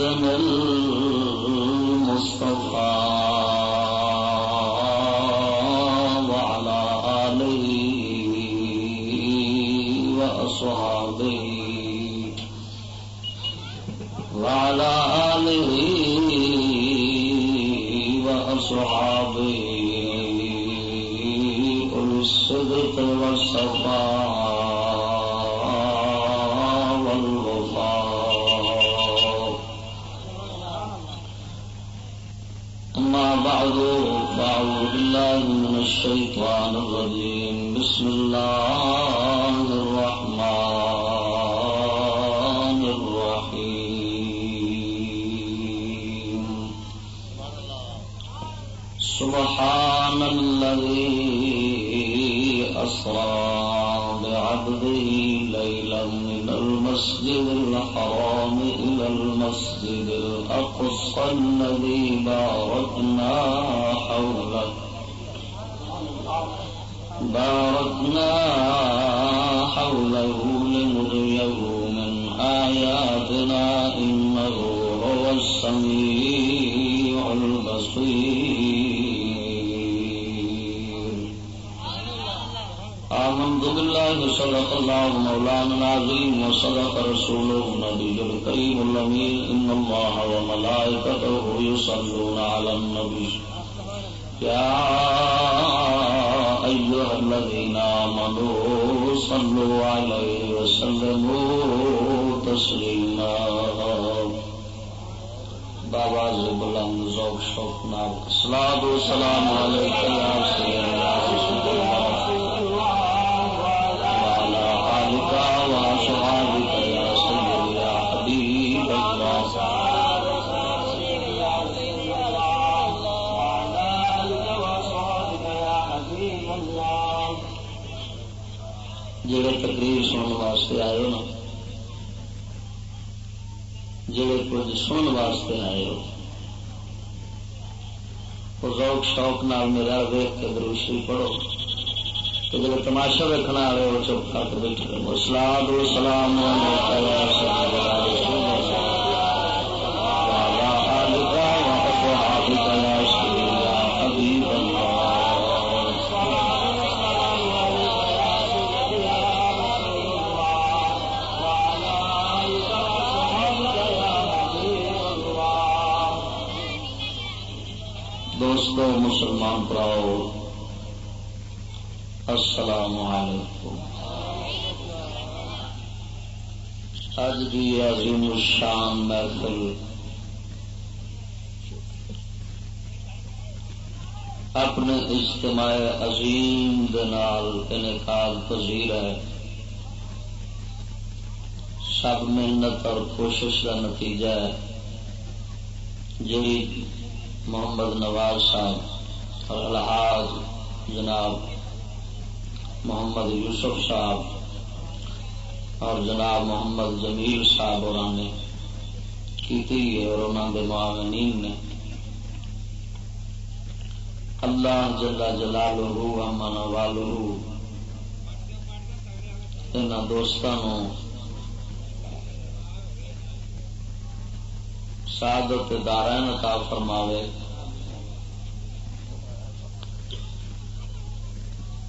محمد سونا جڑے کچھ سن واسطے آئے ہو۔ وہ ذوق شوق نال میرا ویخ کے دروشی پڑھو۔ تو جب تماشا ویکنا والے وہ چپ کر کے بیٹھے سلام دو سلام السلام علیکم۔ اج کی عظیم الشان محفل۔ اپنے اجتماع عظیم دنال انعقاد پذیر ہے۔ سب محنت اور کوشش کا نتیجہ ہے۔ جی محمد نواز صاحب اور الحاظ جناب محمد یوسف صاحب اور جناب محمد جمیل صاحب اور نے کی اور انہوں کے معاونین نے۔ اللہ جلا جلال امن والو ان دوستوں سعادت دارائن عطا فرماوے۔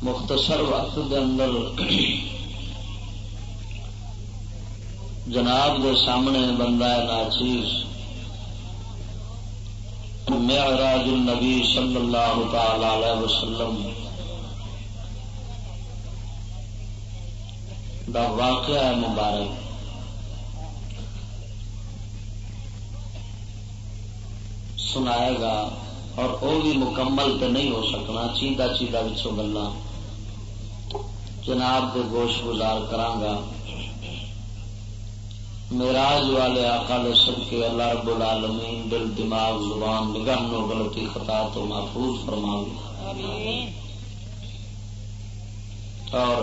مختصر وقت دے اندر جناب دے سامنے بندہ ناچیز، معراج النبی صلی اللہ تعالی علیہ وسلم دا واقعہ ہے مبارک۔ سنائے گا اور وہ بھی مکمل تو نہیں ہو سکنا، چیدہ چیدہ بچوں گلا جناب دے گوش گزار کرانگا میراج والے آقا دے کے اللہ رب العالمین دل دماغ زبان نگاہ نو غلطی خطا تو محفوظ فرماوے۔ اور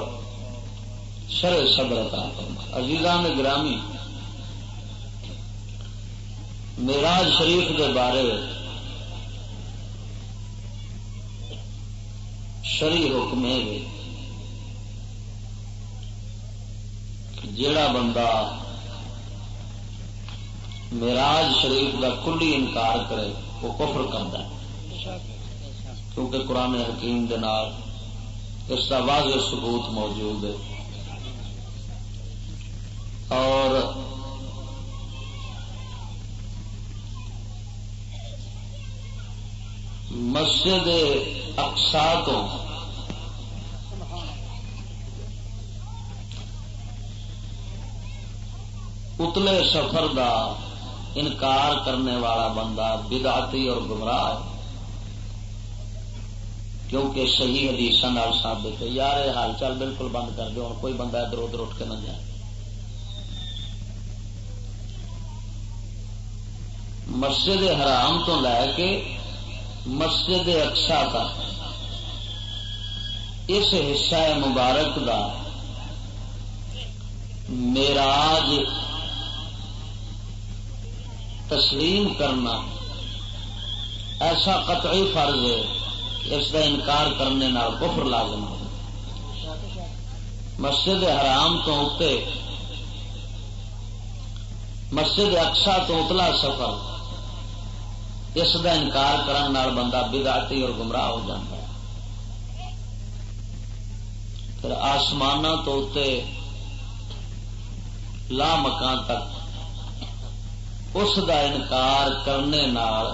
سر صبر عطا عزیزان گرامی میراج شریف دے بارے شری حکم جڑا بندہ میراج شریف کا کلی انکار کرے، وہ کفر کرتا ہے۔ کیونکہ قرآن حکیم دے نال اس کا واضح ثبوت موجود ہے۔ اور مسجد اقسا تو اتلے سفر دا انکار کرنے والا بندہ بدعتی اور گمراہ ہے۔ کیونکہ صحیح حدیث ثابت ہے، یار یہ حال چال بالکل بند کر دو کوئی بندہ ادھر ادھر اٹھ کے نہ جائے۔ مسجد حرام تو لے کے مسجد اقسا کا اس حصہ مبارک دا میراج تسلیم کرنا ایسا قطعی فرض ہے کہ اس کا انکار کرنے نال کفر لازم ہو مسجد حرام تو اتنے مسجد اقسا تو اتلا سفر، اس کا انکار کرنے بندہ بدعتی اور گمراہ ہو جاتا ہے۔ پھر آسمان تو لا مکان تک اس کا انکار کرنے نال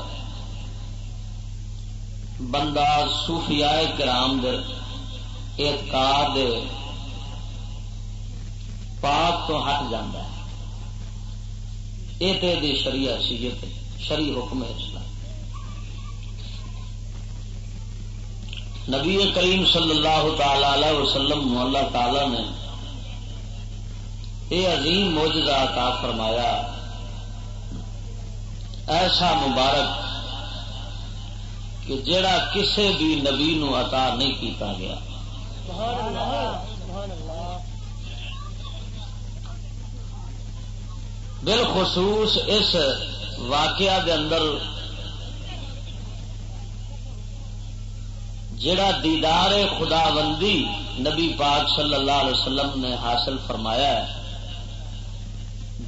بندہ صوفیاء کرام دے اعتقاد پاک تو ہٹ جاتا ہے۔ یہ شریعت سیت شری حکم ہے اسلام۔ نبی کریم صلی اللہ تعالی وسلم اللہ تعالی نے یہ عظیم موجودہ عطا فرمایا۔ ایسا مبارک کہ جڑا کسے بھی نبی نو عطا نہیں کیتا گیا۔ بالخصوص اس واقعہ دے اندر جڑا دیدار خدا بندی نبی پاک صلی اللہ علیہ وسلم نے حاصل فرمایا ہے۔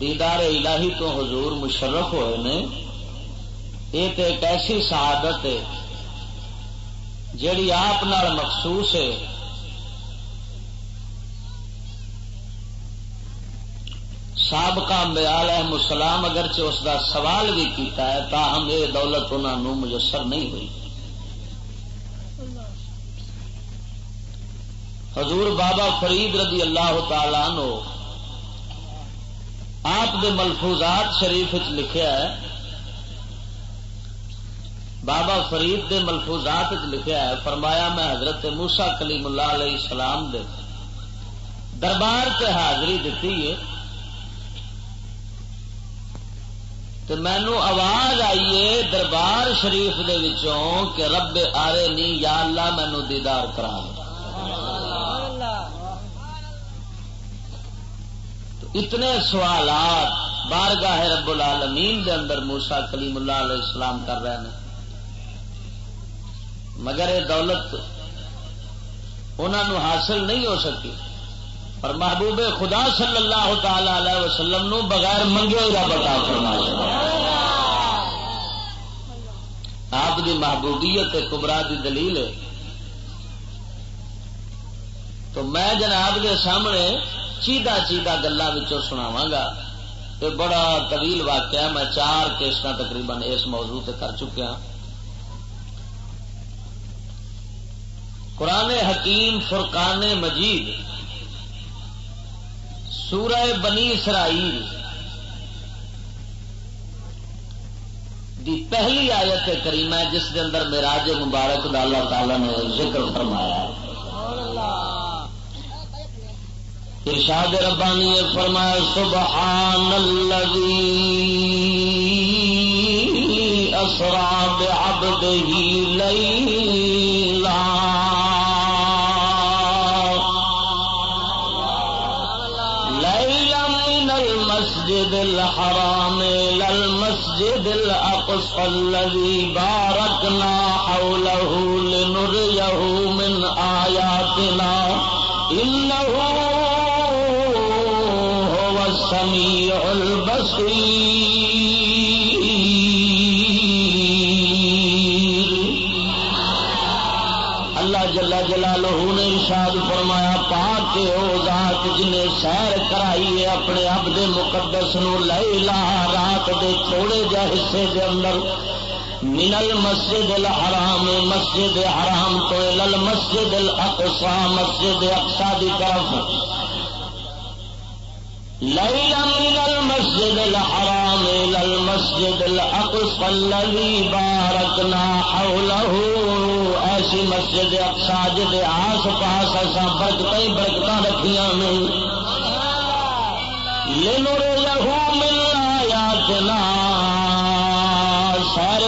دیدار الہی تو حضور مشرف ہوئے نے۔ یہ تو ایک ایسی سعادت ہے، جیڑی آپ مخصوص ہے۔ سابقہ میال مسلام اگرچہ اس کا سوال بھی کیتا ہے، تاہم یہ دولت انہوں مجسر نہیں ہوئی۔ حضور بابا فرید رضی اللہ تعالی نو آپ دے ملفوظات شریف لکھیا ہے بابا فرید دے ملفوظات لکھیا ہے، فرمایا میں حضرت موسا کلیم اللہ علیہ السلام دے دربار سے حاضری دیتی ہے تو مینو آواز آئیے دربار شریف دے وچوں کہ رب آرے نہیں یا اللہ مینو دیدار کرا اتنے سوالات بارگاہ رب العالمین دے اندر موسا کلیم اللہ علیہ السلام کر رہے ہیں۔ مگر یہ دولت انہوں حاصل نہیں ہو سکی۔ پر محبوب خدا صلی اللہ تعالی علیہ وسلم نو بغیر منگے ہوا بتا کرنا آپ کی محبوبیت کبرا کی دلیل ہے۔ تو میں جناب کے سامنے چیدہ چیدہ گلوں سناوا گا۔ یہ بڑا طویل واقعہ میں چار کیسٹ تقریباً اس موضوع تے کر چکیا ہاں۔ قرآن حکیم، فرقان مجید، سورہ بنی اسرائیل دی پہلی آیت کریمہ جس کے اندر میراج مبارک دا اللہ تعالی نے ذکر فرمایا ارشاد ربانی فرمایا، سبحان الذي اسرا بعبده ليلا المسجد الحرام الى المسجد الأقصى الذي باركنا حوله لنريه من آياتنا. إنه هو السميع البصير. اللہ جلا جلالہ نے ارشاد فرمایا پاک او ذات جن سیر کرائی ہے، اپنے اب دے مقدس نو لیلا رات دے تھوڑے جا حصے دے اندر منل مسجد الحرام، مسجد حرام تو المسجد الاقصى مسجد اقصا دی طرف لیلا من المسجد الحرام الى المسجد الاقصى الذي باركنا حوله ایسی مسجد اقصا جد آس پاس ایسا برکت برکت رکھیاں میں لنور لہو من یا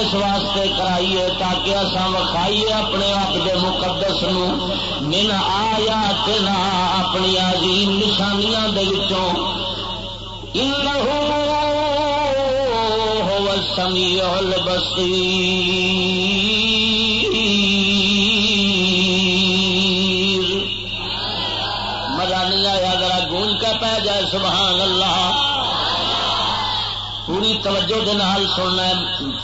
اس واسطے کرائیے تاکہ اصا وکھائیے اپنے آپ کے مقدس نو، من آیا تنا اپنی عظیم نشانیاں دے وچوں۔ هو مزہ نہیں آیا ذرا گونج کا پہ جائے، سبحان اللہ۔ پوری توجہ دے نال سننا ہے۔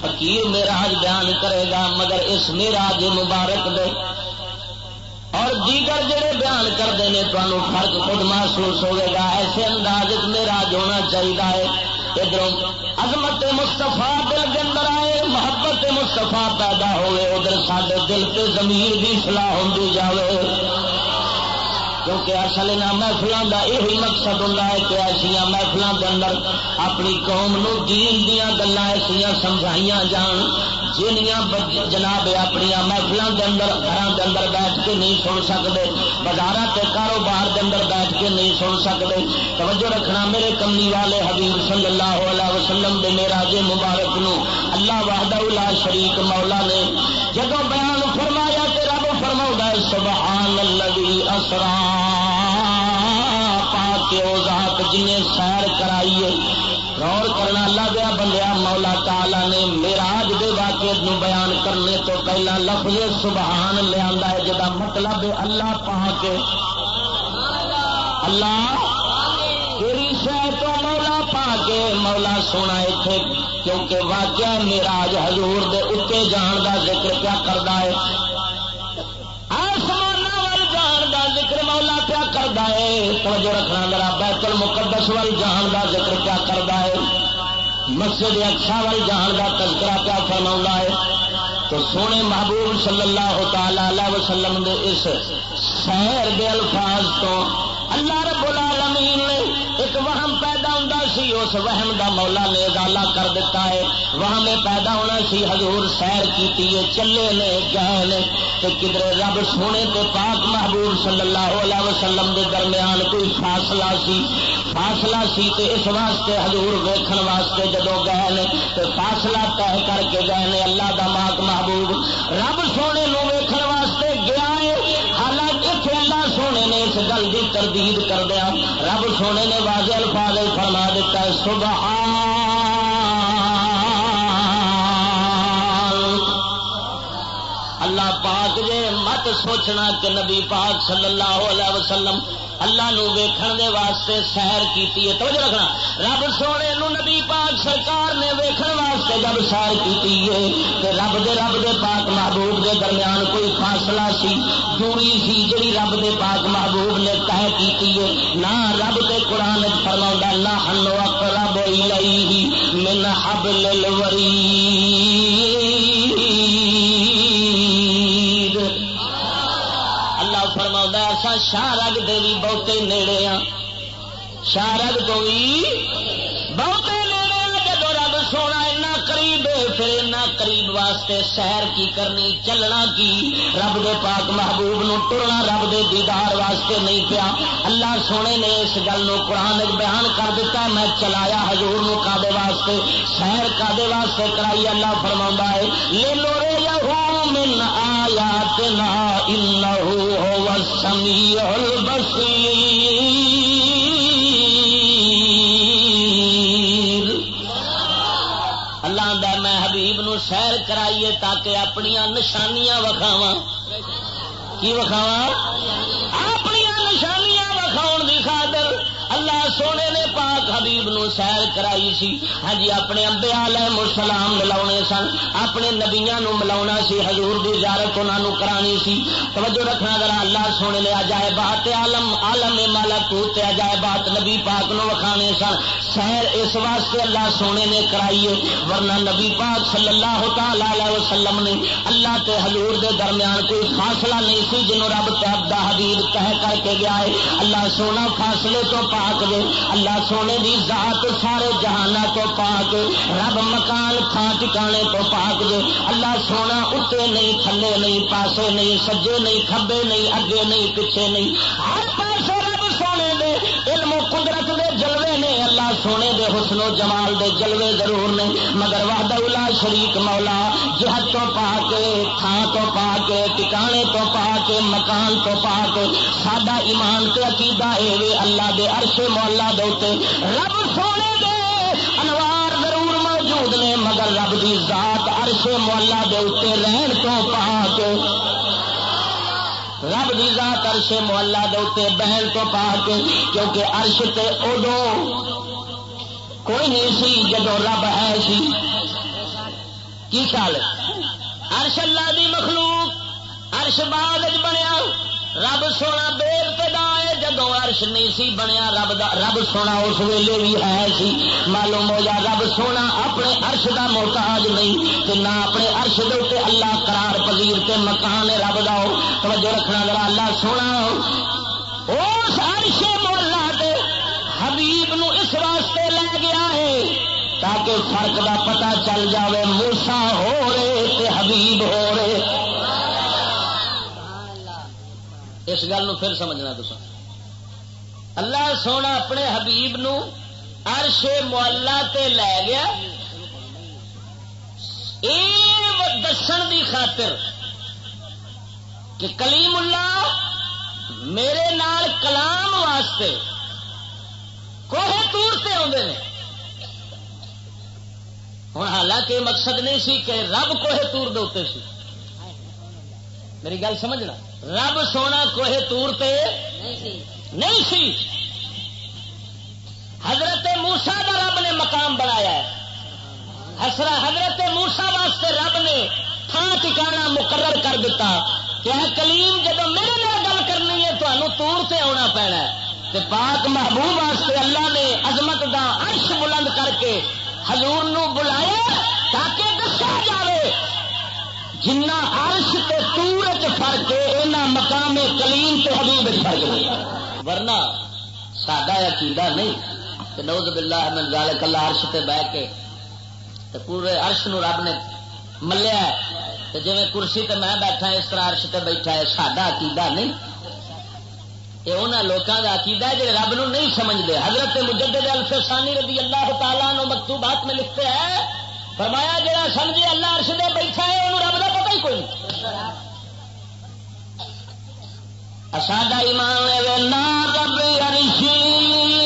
فقیر میراج بیان کرے گا، مگر اس میرا میراج مبارک دے۔ اور دیگر جڑے بیان کرتے ہیں تمہوں فرق خود محسوس ہوئے گا۔ ایسے انداز میراج ہونا چاہیے ادھر عظمت مستفا دل کے اندر آئے، محبت مستفا پیدا ہوئے۔ ادھر سارے دل سے زمین بھی سلاح ہوں جاوے۔ کیونکہ اصل یہاں محفلوں کا یہ مقصد ہوں کہ ایسا محفلوں کے اندر اپنی قوم نو دین دیا گلیں ایسا سمجھائیاں جان، جنیاں جناب اپنی محفلوں کے اندر گھر کے اندر بیٹھ کے نہیں سن سکتے بازار کے کاروبار کے اندر بیٹھ کے نہیں سن سکتے توجہ رکھنا، میرے کملی والے حبیب صلی اللہ علیہ وسلم دے میرا جے مبارک نو اللہ وحدہ لا شریک مولا نے جب بیان فرمایا کہ رب فرما سبحان اللہ اسرا پا کے وہ ذات جن سیر کرائیے غور کرنا اللہ دیا بندیا، مولا تالا نے میراج دے واقعے نو بیان کرنے تو پہلا لفظ سبحان لیا ہے جا مطلب اللہ پا کے اللہ تیری شہ تو مولا پا کے مولا سونا اتنے کیونکہ واقعہ میراج حضور دے اتنے جان کا ذکر کیا کرتا ہے آسمان وال جان کا پیا کرتا ہے؟ توجہ رکھنا میرا بیت المقدس وال جان کا ذکر کیا کرتا ہے۔ مسجد اکسا وال جان کا تذکرہ کیا فرما ہے۔ تو سونے محبوب صلی اللہ تعالی علیہ وسلم دے اس سیر دے الفاظ تو اللہ رب اس وہم دا مولا نے ازالہ کر دیتا ہے۔ وہم پیدا ہونا سی، حضور سیر کی چلے نے، گئے نے۔ کہ کدھر رب سونے تے پاک محبوب صلی اللہ علیہ وسلم دے درمیان کوئی فاصلہ سی۔ فاصلہ سی تے اس واسطے حضور ویکھن واسطے جدو گئے نے، تے فاصلہ طے کر کے گئے نے۔ اللہ دا ماک محبوب رب سونے نو ویکھن واسطے گیا ہے حالانکہ اللہ سونے نے اس گل کی تردید کر دیا ہاں۔ رب سونے نے واضح الفاظ فرما دیتا ہے اللہ پاک جے مت سوچنا کہ نبی پاک صلی اللہ علیہ وسلم اللہ نو ویکھن دے واسطے سیر کیتی ہے، توجہ رکھنا۔ رب سونے نو نبی پاک سرکار نے ویکھن واسطے جب سیر کیتی ہے کہ رب دے رب دے پاک محبوب دے درمیان کوئی فاصلہ سی، دوری سی جڑی رب دے پاک محبوب نے طے کیتی ہے۔ نہ رب دے قرآن فرما نہ ہنو اقرب الیہ من حبل الورید۔ ایسا شارگ دے بھی بہتے نیڑے ہاں شارگ تو بھی بہتے نیڑے جب رب سونا اینا قریب پھر اینا قریب واسطے سیر کی کرنی، چلنا کی؟ رب دے پاک محبوب نو ٹرنا رب دے دیدار واسطے نہیں پیا۔ اللہ سونے نے اس گل نو قرآن بیان کر دیتا ہے میں چلایا حضور نو کادے واسطے سیر کادے واسطے کرائی، اللہ فرما ہے، لے لو رے یا من آیاتنا انہو هو السمیع البصیر۔ اللہ میں حبیب نو سیر کرائیے تاکہ اپنی نشانیاں وکھاوا کی وکھاوا اپنی نشانیاں وکھاؤ کی خاطر اللہ سونے نے پاک پاک حبیب نو سیر کرائی سی۔ ہاں جی اپنے امبے علیہ السلام ملاونے سن۔ اپنے نبیاں نو ملاونا سی، حضور دی زیارت انہاں نو کرانی سی۔ توجہ رکھنا ذرا اللہ سونے لے اجائے بات عالم عالم ملکوت اجائے بات نبی پاک نو وکھانے سن۔ سیر اس واسطے اللہ سونے نے کرائی ہے، ورنہ نبی پاک صلی اللہ تعالی علیہ وسلم نے اللہ تے حضور دے درمیان کوئی فاصلہ نہیں سی جنوں رب تے عبد حبیب کہہ کر کے گیا ہے۔ اللہ سونا فاصلے تو پاک دے اللہ سونے دی ذات سارے جہانا تو پاک، رب مکان تھان ٹکانے تو پاک جو اللہ سونا اتنے نہیں، تھلے نہیں، پاسے نہیں، سجے نہیں، کھبے نہیں، اگے نہیں، پیچھے نہیں۔ ہر حسن و جمال دے جلوے ضرور نے، مگر وحد الا شریک مولا جہد تو پا کے تھان تو پا کے ٹکانے تو پا کے مکان تو پا کے سڈا ایمان تے عقیدہ اے وے اللہ دے عرش مولا دے رب سونے دے انوار ضرور موجود نے، مگر رب دی ذات عرش مولا دے رہن تو پا کے رب دی ذات عرش محلہ دے بہن تو پا کے کیونکہ عرش تے ادو کوئی نہیں سی جدو رب ہے سی۔ کی خیال عرش اللہ دی مخلوق عرش بعد بنیا۔ رب سونا بے ابتدا ہے، جدو عرش نہیں سی بنیا، رب دا رب سونا اس ویلے بھی ہے سی۔ معلوم ہو جا، رب سونا اپنے عرش دا محتاج نہیں، تے نہ اپنے عرش دے تے اللہ قرار پذیر تے مکان رب دا۔ توجہ رکھنا ذرا، اللہ سونا۔ اس عرش حبیب نو اس واسطے لے گیا ہے تاکہ فرق دا پتہ چل جاوے موسا ہو رہے تے حبیب ہو رہے۔ اس گل پھر سمجھنا تو اللہ سونا اپنے حبیب نو عرش مولا تے لے گیا۔ دسن دی خاطر کہ کلیم اللہ میرے نال کلام واسطے کوہ تور سے آدھے ہوں حالانکہ مقصد نہیں سی کہ رب کوہ تور دے سی۔ میری گل سمجھنا؟ رب سونا کوہ تور پہ نہیں سی۔ حضرت موسا کا رب نے مقام بنایا ہے۔ حسرا حضرت موسا واسطے رب نے تھان ٹکانا مقرر کر دیتا۔ کہ کلیم جب میرے گل کرنی ہے تمہوں تور سے آنا پینا ہے۔ پاک محبوب واسطے اللہ نے عظمت دا عرش بلند کر کے حضور نو بلایا تاکہ دسا جائے جنا عرش تے تور چ فرق ہے اینا مقام کلیم تے حبیب فرق ہے۔ ورنہ ساڈا عقیدہ نہیں کہ نوز باللہ من ذالک اللہ عرش تے بہ کے تے پورے عرش نو رب نے ملیا ہے۔ جی کرسی تے میں بیٹھا، اس طرح عرش تے بیٹھا ہے، ساڈا عقیدہ نہیں۔ یہ انہوں لوگوں کا عقیدہ ہے جی رب نو نہیں سمجھتے حضرت مجدد الفسانی رضی اللہ تعالیٰ نو مکتوبات میں لکھتے ہیں، فرمایا جڑا سمجھے اللہ عرش دے بیٹھا ہے، انہوں رب کا پتا ہی کوئی نہیں۔ ساڈا ایمان نا رب ارشی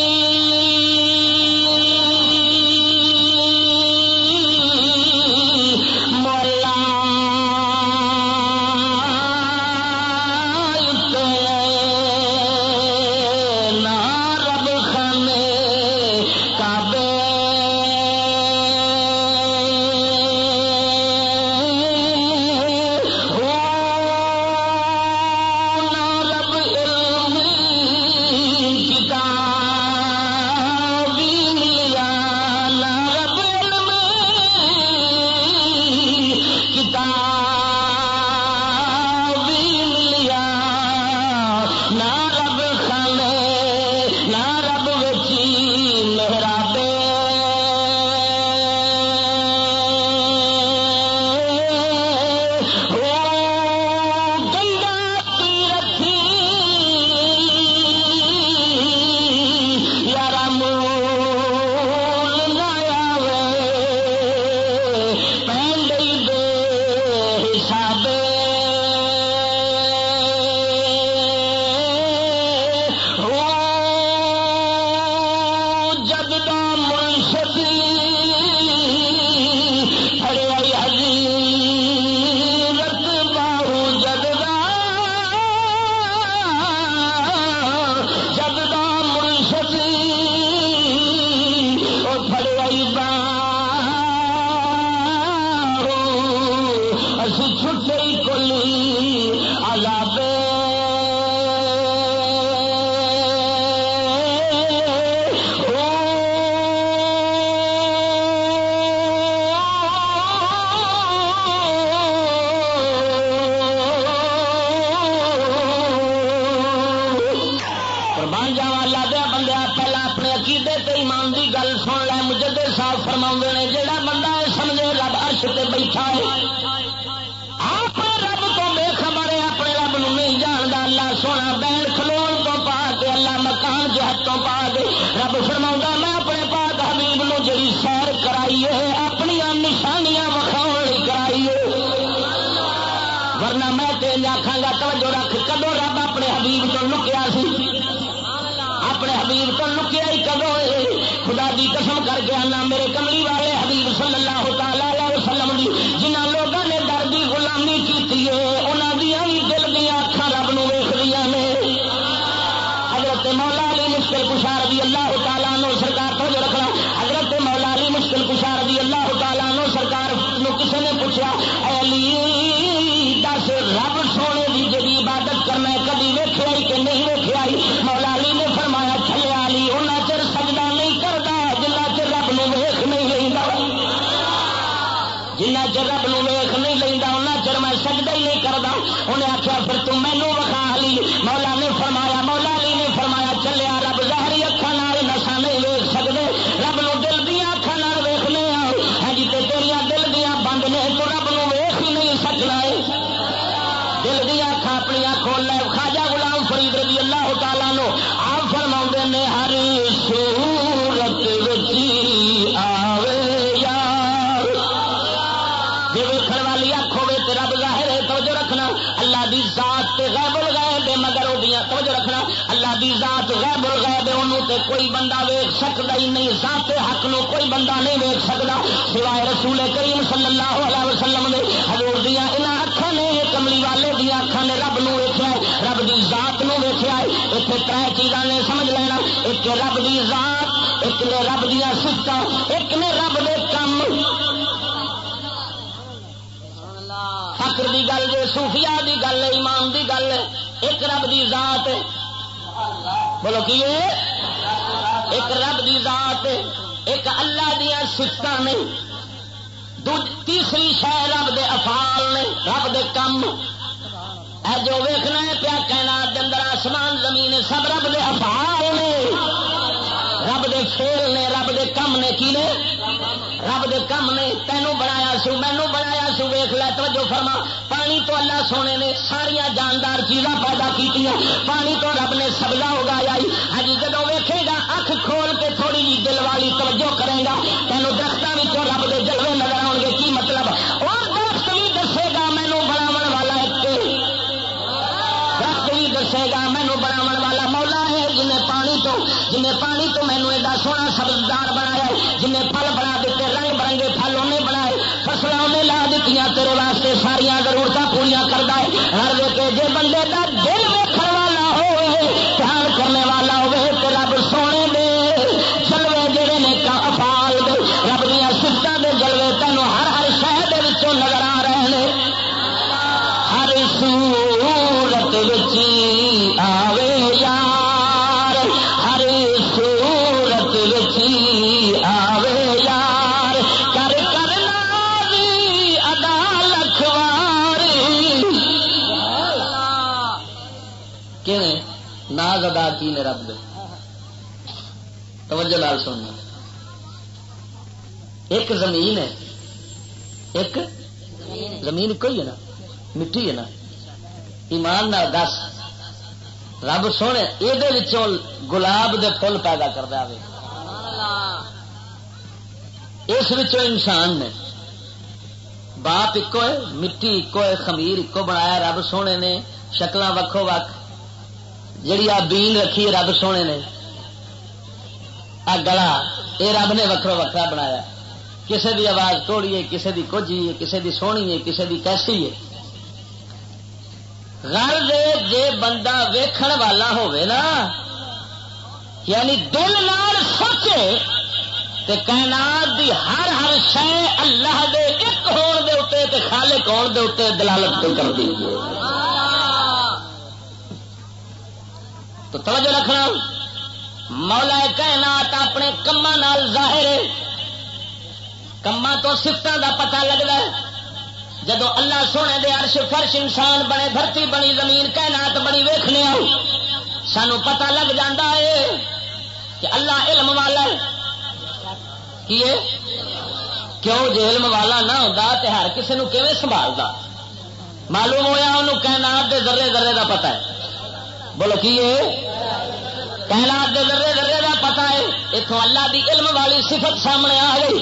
حبیب تو لکیا ہی کرو خدا دی قسم کر کے آنا میرے کملی والے حبیب صلی اللہ تعالی وسلم جنہ لوگوں نے دردی غلامی کی انہوں سکتا ہی نہیں، ذات حق نو کوئی بندہ نہیں ویک سکتا۔ سوائے رسول کریم صلی اللہ علیہ وسلم نے ہزور دیا یہاں اکھان نے کملی والے دیا اکھان نے رب نو ویخیا رب کی ذات نو ویخیا اتنے تر چیزاں نے سمجھ لینا، ایک رب کی ذات، ایک نے رب دیا سفت ایک نے رب دے کم۔ فکر کی گل جی سوفیا کی گل ایمان کی گل ایک رب کی ذات بولو کی ایک رب دی ذات ایک اللہ دیا سفت نہیں تیسری شہ رب دے افال نے، رب دے کم۔ اے جو ویخنا ہے پیا کہنا دندر آسمان، زمین، سب رب دے افال نے۔ رب دے فیل نے، رب دے کم نے کی نے؟ رب دے کم نے تینوں بنایا سو مینو بنایا سو ویخ لے، توجہ فرما۔ پانی تو اللہ سونے نے ساریا جاندار چیزاں پیدا کی پانی تو رب نے سبزہ اگایا ہاں جی، جب ویکھے گا، اکھ کھول کے تھوڑی جی دل والی توجہ کرے گا۔ تینوں درختوں رب دے جلوے نظر آؤ گے، کی مطلب جنہیں پانی تو مینو ایڈا سونا سبزدار بنایا جنہیں پھل بنا دیتے، رنگ برنگے پھل انہیں بنائے فصل انہیں لا دیتی تیرے واسطے ساریا ضرورت پوریا کرتا ہے۔ ہر ویک جی بندے کا ایک زمین ہے۔ ایک زمین کوئی ہے نا؟ مٹی ہے نا۔ ایمان نہ دس۔ رب سونے یہ گلاب دے فل پیدا کر دے اس انسان نے باپ ایکو ہے، مٹی ایکو ہے، خمیر ایکو بنایا۔ رب سونے نے شکل وکھو وکھ۔ جیڑی آ بین رکھی رب سونے نے۔ آ گلا یہ رب نے وکرو وکرا بنایا۔ کسی دی آواز توڑی ہے کسی دی کچھ ہے کسی دی سونی ہے کسی دی کیسی ہے۔ گھر جے بندہ ویکھن والا ہوئے نا یعنی دل نال سوچے تے کائنات دی ہر ہر شے اللہ دے ایک ہون دے اتنے تے خالق کون دے اتنے دلالت پہ کر دی۔ تو توجہ رکھنا، مولا کائنات اپنے کما نال ظاہر ہے۔ کما تو سفتوں کا پتا لگتا ہے۔ جدو اللہ سونے دے عرش فرش انسان بنے، دھرتی بنی، زمین کائنات بنی ویخنے سانو پتا لگ جا ہے کہ اللہ علم والا ہے۔ کیوں جی علم والا نہ ہوتا تو ہر کسی نے سنبھالتا معلوم ہوا انہوں کائنات دے ذرے ذرے کا پتا ہے۔ بولو کی کائنات دے ذرے ذرے کا پتا ہے۔ اتوں اللہ دی علم والی صفت سامنے آ گئی۔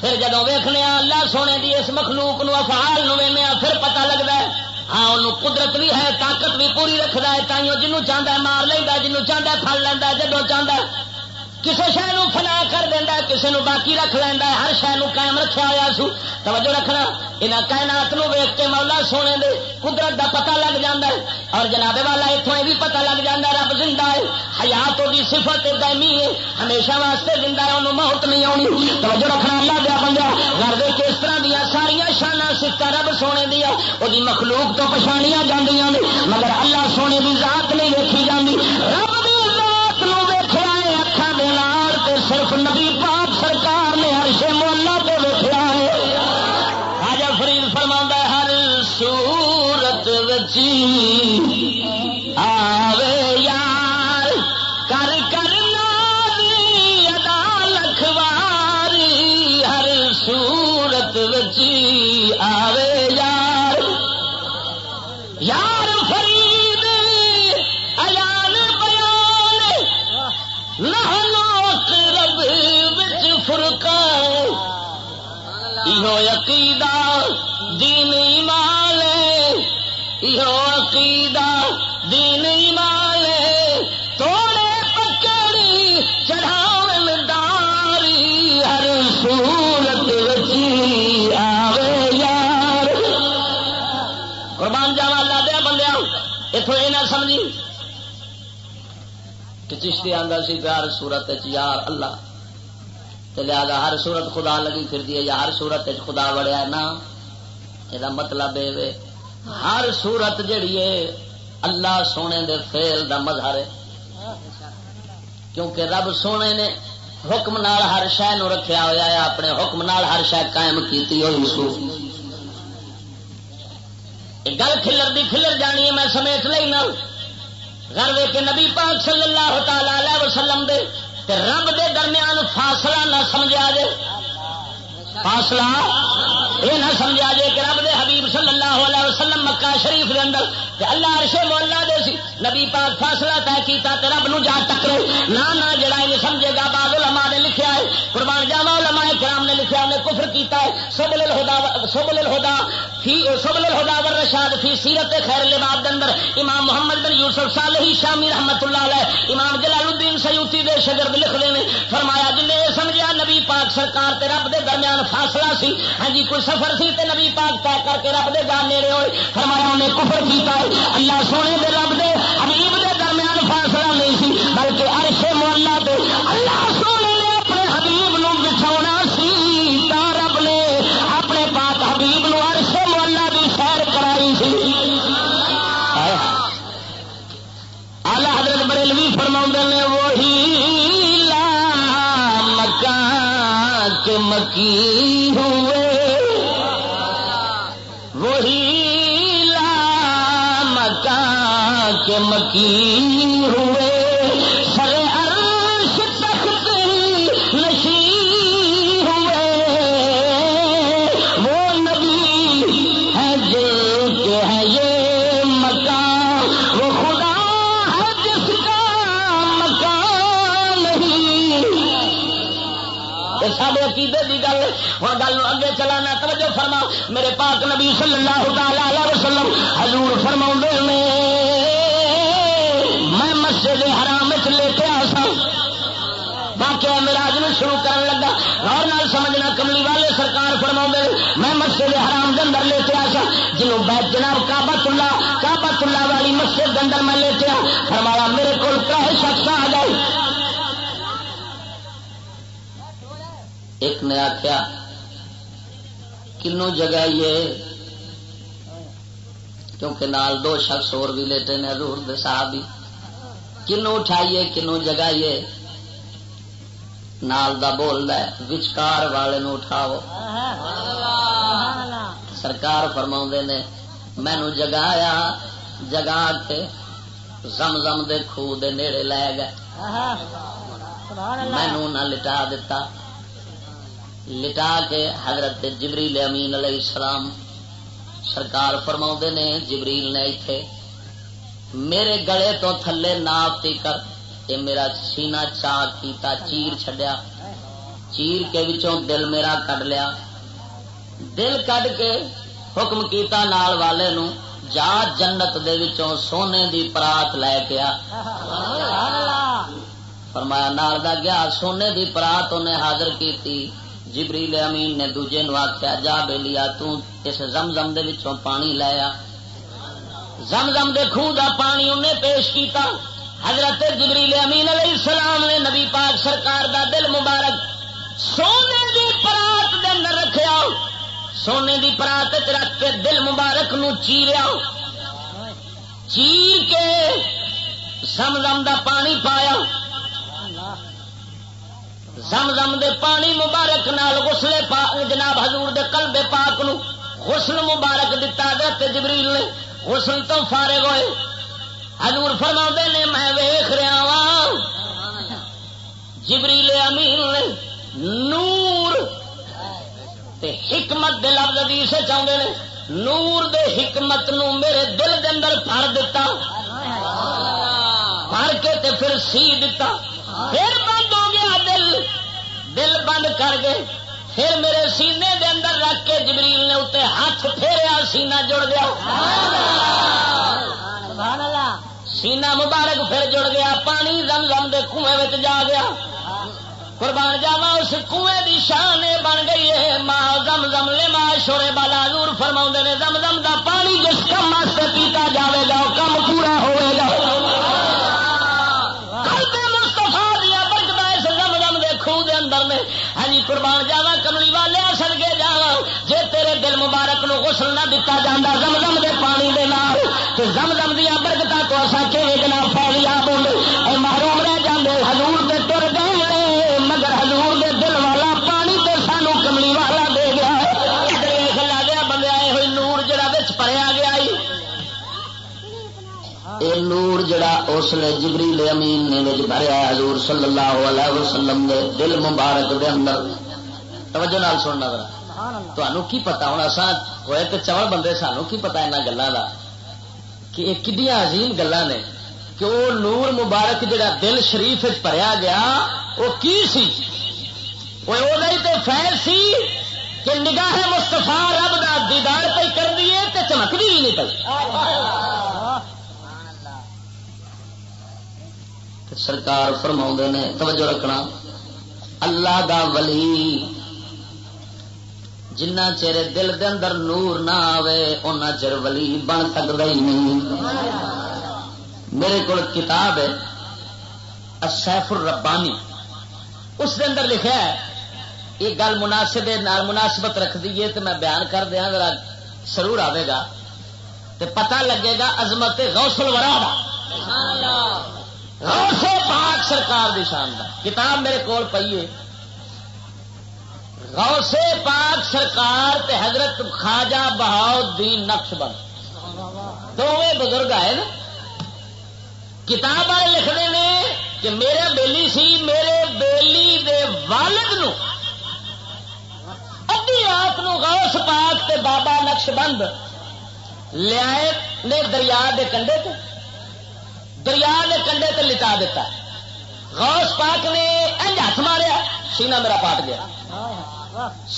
پھر جدو ویخنے اللہ سونے دی اس مخلوق نو افعال نو پھر پتا لگتا ہے ہاں انہوں قدرت بھی ہے، طاقت بھی پوری رکھتا ہے، تائیوں جنوں چاہتا ہے مار لینا جنوں چاہتا ہے پھل لینا جدو چاہتا ہے کسی شہ فلا کر دینا کسی نو باقی رکھ لینا ہر شہ قائم رکھا ہوا سو۔ توجہ رکھنا یہاں کائنات نو ویک کے مولا سونے دے قدرت دا پتا لگ جا اور جناب والا اتوں یہ بھی پتا لگ جا رب زندہ ہے، حیات وہ صفت دہمی ہے، ہمیشہ واسطے زندہ ہے انہوں موت نہیں آنی۔ توجہ رکھنا۔ شانہ رب سونے دیا وہ مخلوق تو پچھاڑیاں جی مگر اللہ سونے کی ذات نہیں ویکھی جاتی رب کہ چشتی آدھا سی پیار صورت سورت یار اللہ۔ تے لہذا ہر صورت خدا لگی پھر دی یا ہر صورت خدا وڑیا نا۔ یہ مطلب ہے ہر صورت جڑی ہے اللہ سونے دے فیل دا مظہر ہے کیونکہ رب سونے نے حکم نال ہر شہ نو رکھیا ہوا ہے، اپنے حکم نال ہر شہ قائم کیتی ہوئی سو گل کھلر دی کھلر جانی ہے، میں سمیت لینا گھر وے کے نبی پاک صلی اللہ تعالی وسلم دے تے رب دے درمیان فاصلہ نہ سمجھا جائے فاصلہ یہ نہ سمجھا جائے کہ رب دے حبیب صلی اللہ علیہ وسلم مکہ شریف دے اندر کہ اللہ عرشے مولا دے سی۔ نبی پاک فاصلہ طے کیتا تے رب نو جا ٹکرے۔ نہ نہ جڑا یہ سمجھے گا بعض علماء نے لکھیا ہے۔ قربان جاوا علماء کرام نے لکھیا انہیں کفر کیتا ہے۔ سبل الہدا سبل الہدا فی سبل الہدا والرشاد فی سیرت خیر لباد اندر امام محمد بن یوسف صالحی شامی رحمت اللہ علیہ، امام جلال الدین سیوطی دے شگرد لکھ دے نے فرمایا، جن نے سمجھیا نبی پاک سرکار تے رب دے درمیان فاصلہ سی۔ ہاں جی کوئی سفر سی تے نبی پاک طے کر کے رب دے گان نیڑے ہوئے۔ فرمایا، انہیں کفر کیتا ہے۔ اللہ سونے دے رب دے، حبیب باقی ہوئے۔ وہی لا مکان کے مکی فرما میں مسجد حرام کے اندر لیٹیا سا۔ جنوں بیت جناب کابت اللہ کابت اللہ والی مسجد اندر میں لیٹیا فرمایا، میرے کو شخص آ گئے ایک نے آخیا کنو جگہ یہ کیونکہ نال دو شخص اور بھی لیٹے نے حضور دے صحابی۔ کنو اٹھائیے کنو جگائیے نال دا بول ہے وچکار والے نو اٹھاؤ سرکار فرما نے، مینو جگایا، جگا کے زم زم دے خو دے نیڑے لے گئے۔ مینو نہ لٹا دیتا لٹا کے حضرت جبریل امین علیہ السلام سرکار فرما نے، جبریل نے اتے میرے گلے تو تھلے ناپ کر یہ میرا سینا چا کیتا، چیر چھڈیا۔ چیر کے وچوں دل میرا کڈ لیا۔ دل کڈ کے حکم کیتا نال والے نو جا جنت دے وچوں سونے دی پرات لے کے آ۔ فرمایا، نال دا گیا۔ سونے دی پرات انہیں حاضر کیتی۔ جبریل امین نے دوجے نو آخیا جا بے لیا تس زمزم دے وچوں پانی لایا زمزم دے خو دا پانی انہیں پیش کیتا۔ حضرت جبریل امین علیہ السلام نے نبی پاک سرکار دا دل مبارک سونے دی پرات دے اندر رکھیا، سونے دی پرات رکھ کے دل مبارک نو چیریا۔ چیر کے زمزم دا پانی پایا۔ زمزم دے پانی مبارک نال غسلے پاک جناب حضور دے قلب پاک نو غسل مبارک دتا دے جبریل نے غسل تو فارغ ہوئے۔ حضور فرما نے، میں ویخ رہا وا جبریل امین نے نور تے حکمت دے لفظ بھی سے چاہتے ہیں نور دے حکمت نو میرے دل دے اندر پھر دتا۔ پھر کے تے پھر سی دتا۔ پھر بند ہو گیا دل۔ دل بند کر گئے۔ پھر میرے سینے دے اندر رکھ کے جبریل نے اتنے ہاتھ پھیریا، سینہ جڑ گیا۔ سبحان اللہ۔ سینا مبارک پھر جڑ گیا، پانی زم زم دے کنویں جا گیا۔ قربان جاوا اس کنویں دی شان بن گئی ہے ماں زم زم لے ماں شورے بالا نور فرما نے، زم زم دا پانی جس کم واسطے پیتا جاوے گا کم پورا ہوئے گا۔ ہاں جی قربان جاوا کملی والے سڑ کے جاوا جی تیرے دل مبارک نو غسل نہ دتا جانا زم زم دے پانی دے نال۔ زم زم دیا برکت اس نے جبریل امین نے بھریا حضور صلی اللہ علیہ وسلم دے دل مبارک دے اندر۔ توجہ نال سننا ذرا۔ تمہوں کی پتا ہوں اصا ہوئے تو چون بندے سانو کی پتا یہاں گلوں کا کہ یہ کڈیا عظیم گلا نے کہ وہ نور مبارک جڑا دل شریف بھریا گیا وہ کی سی؟ وہ تو فیل سی کہ نگاہ مستفا رب کا دیدار پہ کر دیے تو چمکتی بھی نہیں پی سرکار فرما نے، توجہ رکھنا۔ اللہ دا ولی۔ جنہ چر دل دے اندر نور نہ آوے ان چر ولی بن سکتا ہی نہیں۔ میرے کو کتاب ہے سیف الربانی۔ اس دے اندر لکھا ہے، یہ گل مناسب نال مناسبت رکھ دیے تو میں بیان کر دیا ذرا ضرور آئے گا۔ تو پتہ لگے گا عظمت غوث الورا غوث پاک سرکار دی شان دا۔ کتاب میرے کول پئی ہے۔ غوث پاک سرکار تے حضرت خواجہ بہاؤ دین نقش بند دونوں بزرگ آئے نا۔ کتاب والے لکھتے ہیں کہ میرے بیلی سی، میرے بیلی دے والد نو۔ ادی رات نو غوث پاک تے بابا نقش بند۔ لیا نے دریا دے کنڈے تے۔ دریا دے کنڈے تے لٹا دیتا غوث پاک نے انج ہاتھ ماریا، سینہ میرا پاٹ گیا۔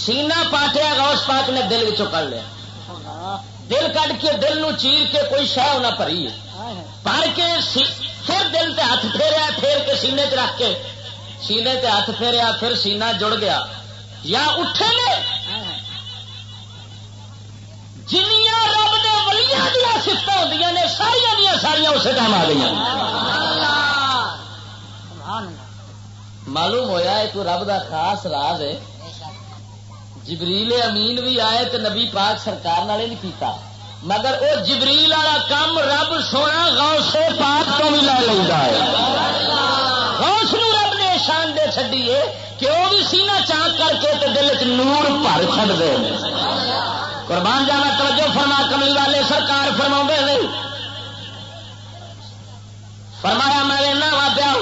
سینا پاٹیا، غوث پاک نے دل کر لیا۔ دل کٹ کے دل نو چیر کے کوئی شہ نہ پری پر کے پھر دل تے ہاتھ پھیریا، پھیر کے سینے چ رکھ کے سینے تے ہاتھ پھیریا، پھر سینا جڑ گیا۔ یا اٹھے نے۔ جنیا رب ولیاں دیا سفت ہوتی نے ساریا دیا ساریا اسے ٹائم آ گئی معلوم ہویا ہے تو رب دا خاص راز ہے جبریل امین بھی آئے تو نبی پاک سرکار نالے نہیں کیتا مگر وہ جبریل والا کام رب سونا غوث پاک تو بھی لے لینا ہے غوث نو رب نے شان دے چڈیے کہ وہ بھی سینہ چاک کر کے دل چ نور بھر چڑ دے قربان جانا توجہ فرما، کملی والے سرکار فرما نہیں فرمایا، میں وا پیا۔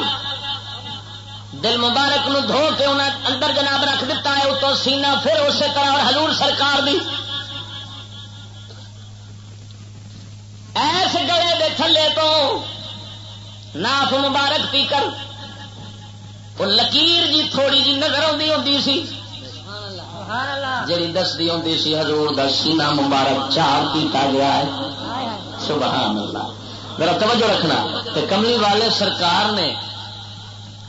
دل مبارک نو دھو کے انہیں اندر جناب رکھ دیتا ہے اتو سینا پھر اسی طرح اور حضور سرکار دی۔ ایس گلے دے تھلے تو ناف مبارک پی کر، وہ لکیر جی تھوڑی جی نظر آتی ہوں سی۔ جی دستی ہوں سی حضور دا سینہ مبارک چار پیتا گیا ہے۔ سبحان اللہ۔ میرا توجہ رکھنا۔ کہ کملی والے سرکار نے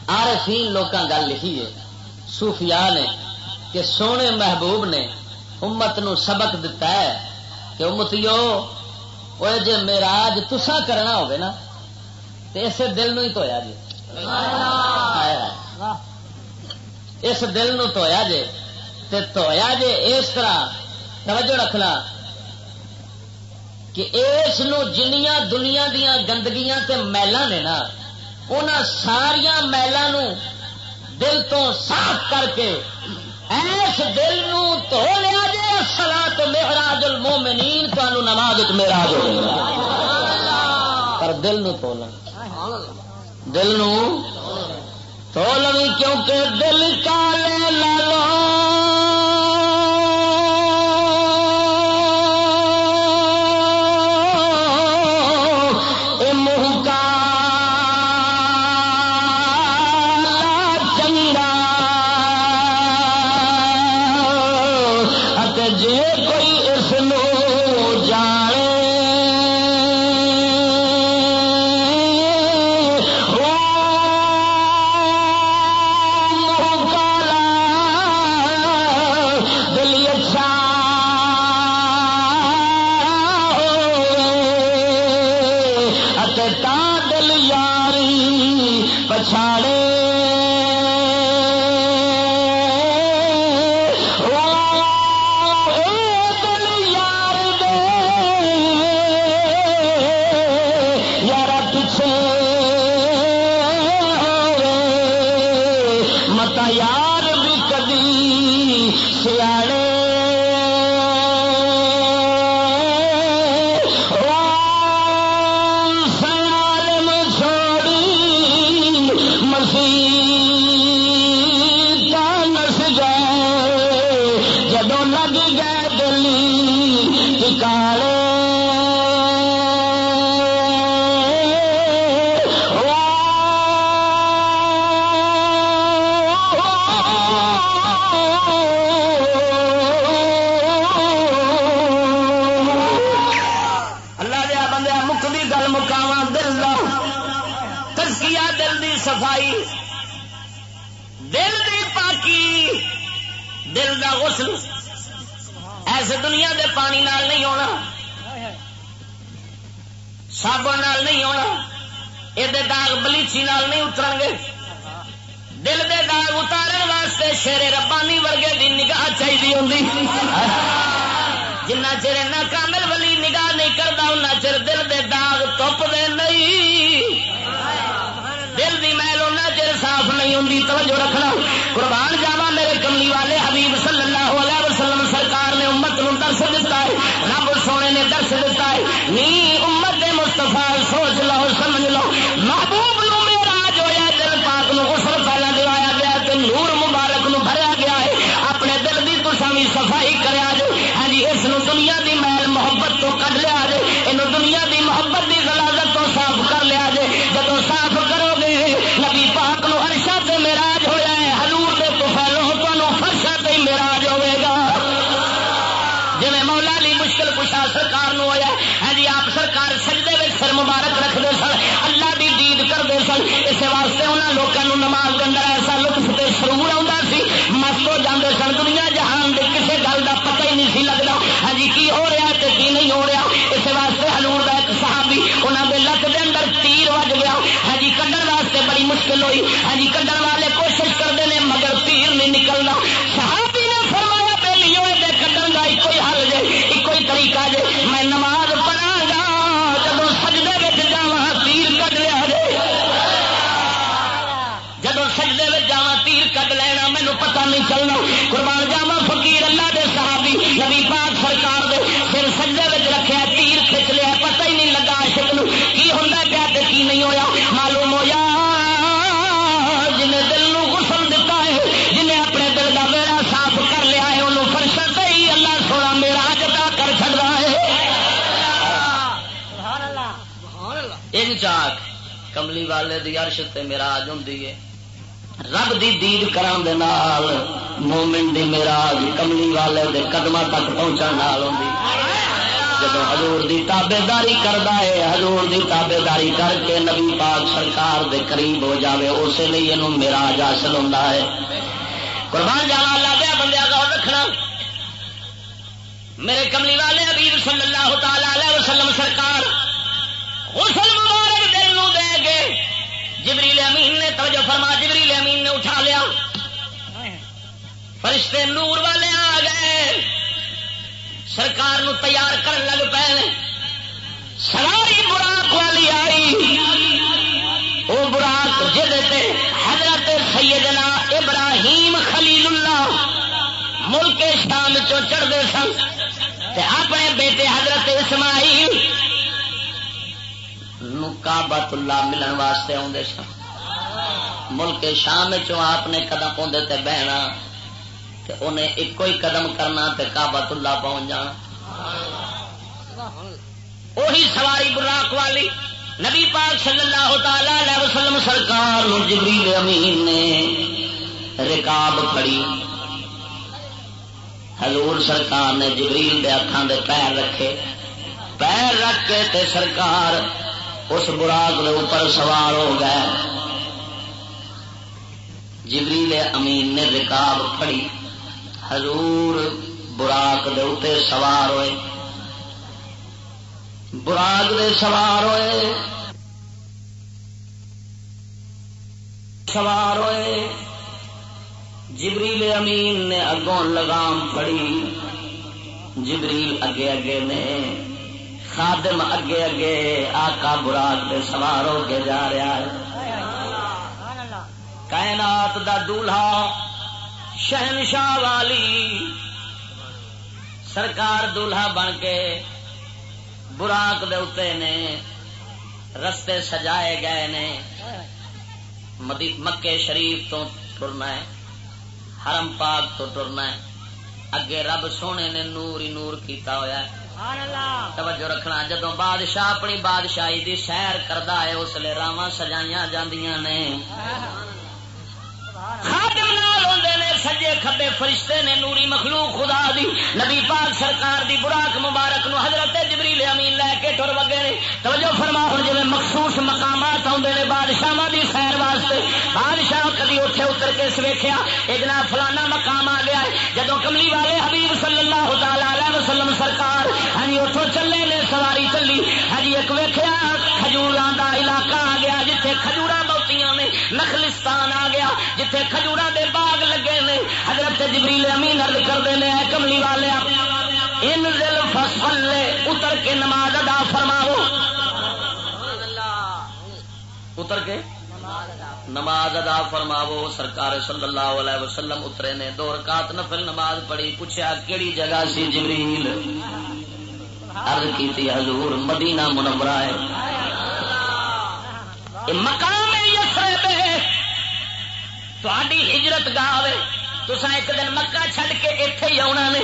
عارفین لوکاں گل لکھی ہے۔ صوفیاء نے کہ سونے محبوب نے امت نو سبق دتا ہے کہ امتیو وہ جی میراج تسا کرنا ہوگا نا تو اسے دل نو ہی تویا جی اس دل نو تویا جے۔ تے تویا جے اس طرح، توجہ رکھنا کہ اس نو جنیاں دنیا دیا گندگیاں تے میلان نے نا ان ساریا میلوں دل تو صاف کر کے ایس دل نو تو لیا جائے سلا تو مہراج المومنین تمہوں نماز مہراج ہو پر دل نو تو دل نو تو لوی کیونکہ دل کالے لالو مبارک رکھتے سن اللہ کی جیت کرتے سن اس واسطے انہوں لوگوں نماز گندر چاک کملی والے دی عرش تے میراج ہوں رب دی دید کران دے نال، مومن دی میراج کملی والے دے قدم تک پہنچن نال ہوں جب حضور دی تابے داری کرتا ہے حضور دی تابے داری کر کے نبی پاک سرکار دے قریب ہو جاوے اسی لیے یہ میراج حاصل ہوتا ہے قربان جانا اللہ پیا بندیا گور رکھنا۔ میرے کملی والے حبیب صلی اللہ تعالی علیہ وسلم سرکار، غسل مبارک دل نو دے گے جبریل امین نے توجہ فرما، جبریل امین نے اٹھا لیا۔ فرشتے نور والے آ گئے۔ سرکار نو تیار کر لگ پے۔ سواری براق والی آئی۔ وہ براق جہد حضرت سیدنا ابراہیم خلیل اللہ ملک شام چڑھتے سن۔ اپنے بیٹے حضرت اسماعیل کابت اللہ ملن واسطے آدھے سن۔ ملک شام آپ نے قدم پوندے تے بہنا تے انہیں ایک ہی قدم کرنا تے کابت اللہ پہنچ جانا۔ وہی سواری براق والی نبی پاک صلی اللہ تعالی وسلم سرکار جبریل امین نے رکاب کھڑی حضور سرکار نے جبریل دے ہاتھوں دے پیر رکھے۔ پیر رکھ کے تے سرکار اس براق کے اوپر سوار ہو گئے۔ جبریل امین نے رکاب پھڑی۔ حضور براق دے اتنے سوار ہوئے۔ براق دے سوار ہوئے۔ سوار ہوئے۔ جبریل امین نے اگوں لگام پڑی جبریل اگے اگے نے خادم اگے اگے آقا براق دے سوار ہو کے جا رہا ہے۔ کائنات دا دولہا، شہنشاہ والی سرکار دولہا بن کے براق دے اتے نے رستے سجائے گئے نے۔ مکے شریف تو ٹرنا ہے، حرم پاک تو ٹرنا ہے۔ اگے رب سونے نے نور ہی نور کیتا ہوا ہے۔ توجہ رکھنا جدو بادشاہ اپنی بادشاہی دی سیر کرتا ہے اس لیے راواں سجائیاں جاندیاں نے خادم نال ہوندے نے، سجے کھبے فرشتے نے، نوری مخلوق خدا دی، نبی پاک سرکار دی براق مبارک نو حضرت جبریل امین لے کے ٹر وگے نے۔ توجہ فرما ہن جویں مخصوص مقامات ہوندے نے بادشاہاں دی سیر واسطے، بادشاہ کدی اوتھے اتر کے ویکھیا اجنا فلانا مقام آ گیا ہے۔ جدوں کملی والے حبیب صلی اللہ تعالی علیہ وسلم سرکار ہن اوتھوں چلے نے، سواری چلی۔ ہن ایک ویکھیا کھجوراں دا علاقہ آ گیا، جتھے کھجوراں نخلستان آ گیا، جتھے کھجورا دے باغ لگے نے۔ حضرت جبریل امین ارد کرتے ہیں کملی والے، ان دل فصل اتر کے نماز ادا فرماو اتر کے نماز ادا فرماو سرکار صلی اللہ علیہ وسلم اترے نے۔ دو رکعت نفل نماز پڑھی پوچھا کیڑی جگہ سی جبریل؟ عرض کی تھی حضور مدینہ منورہ ہے۔ مقام یسرے تھی ہجرت گاہ تسا ایک دن مکہ چھڈ کے اتے ہی آنا نے۔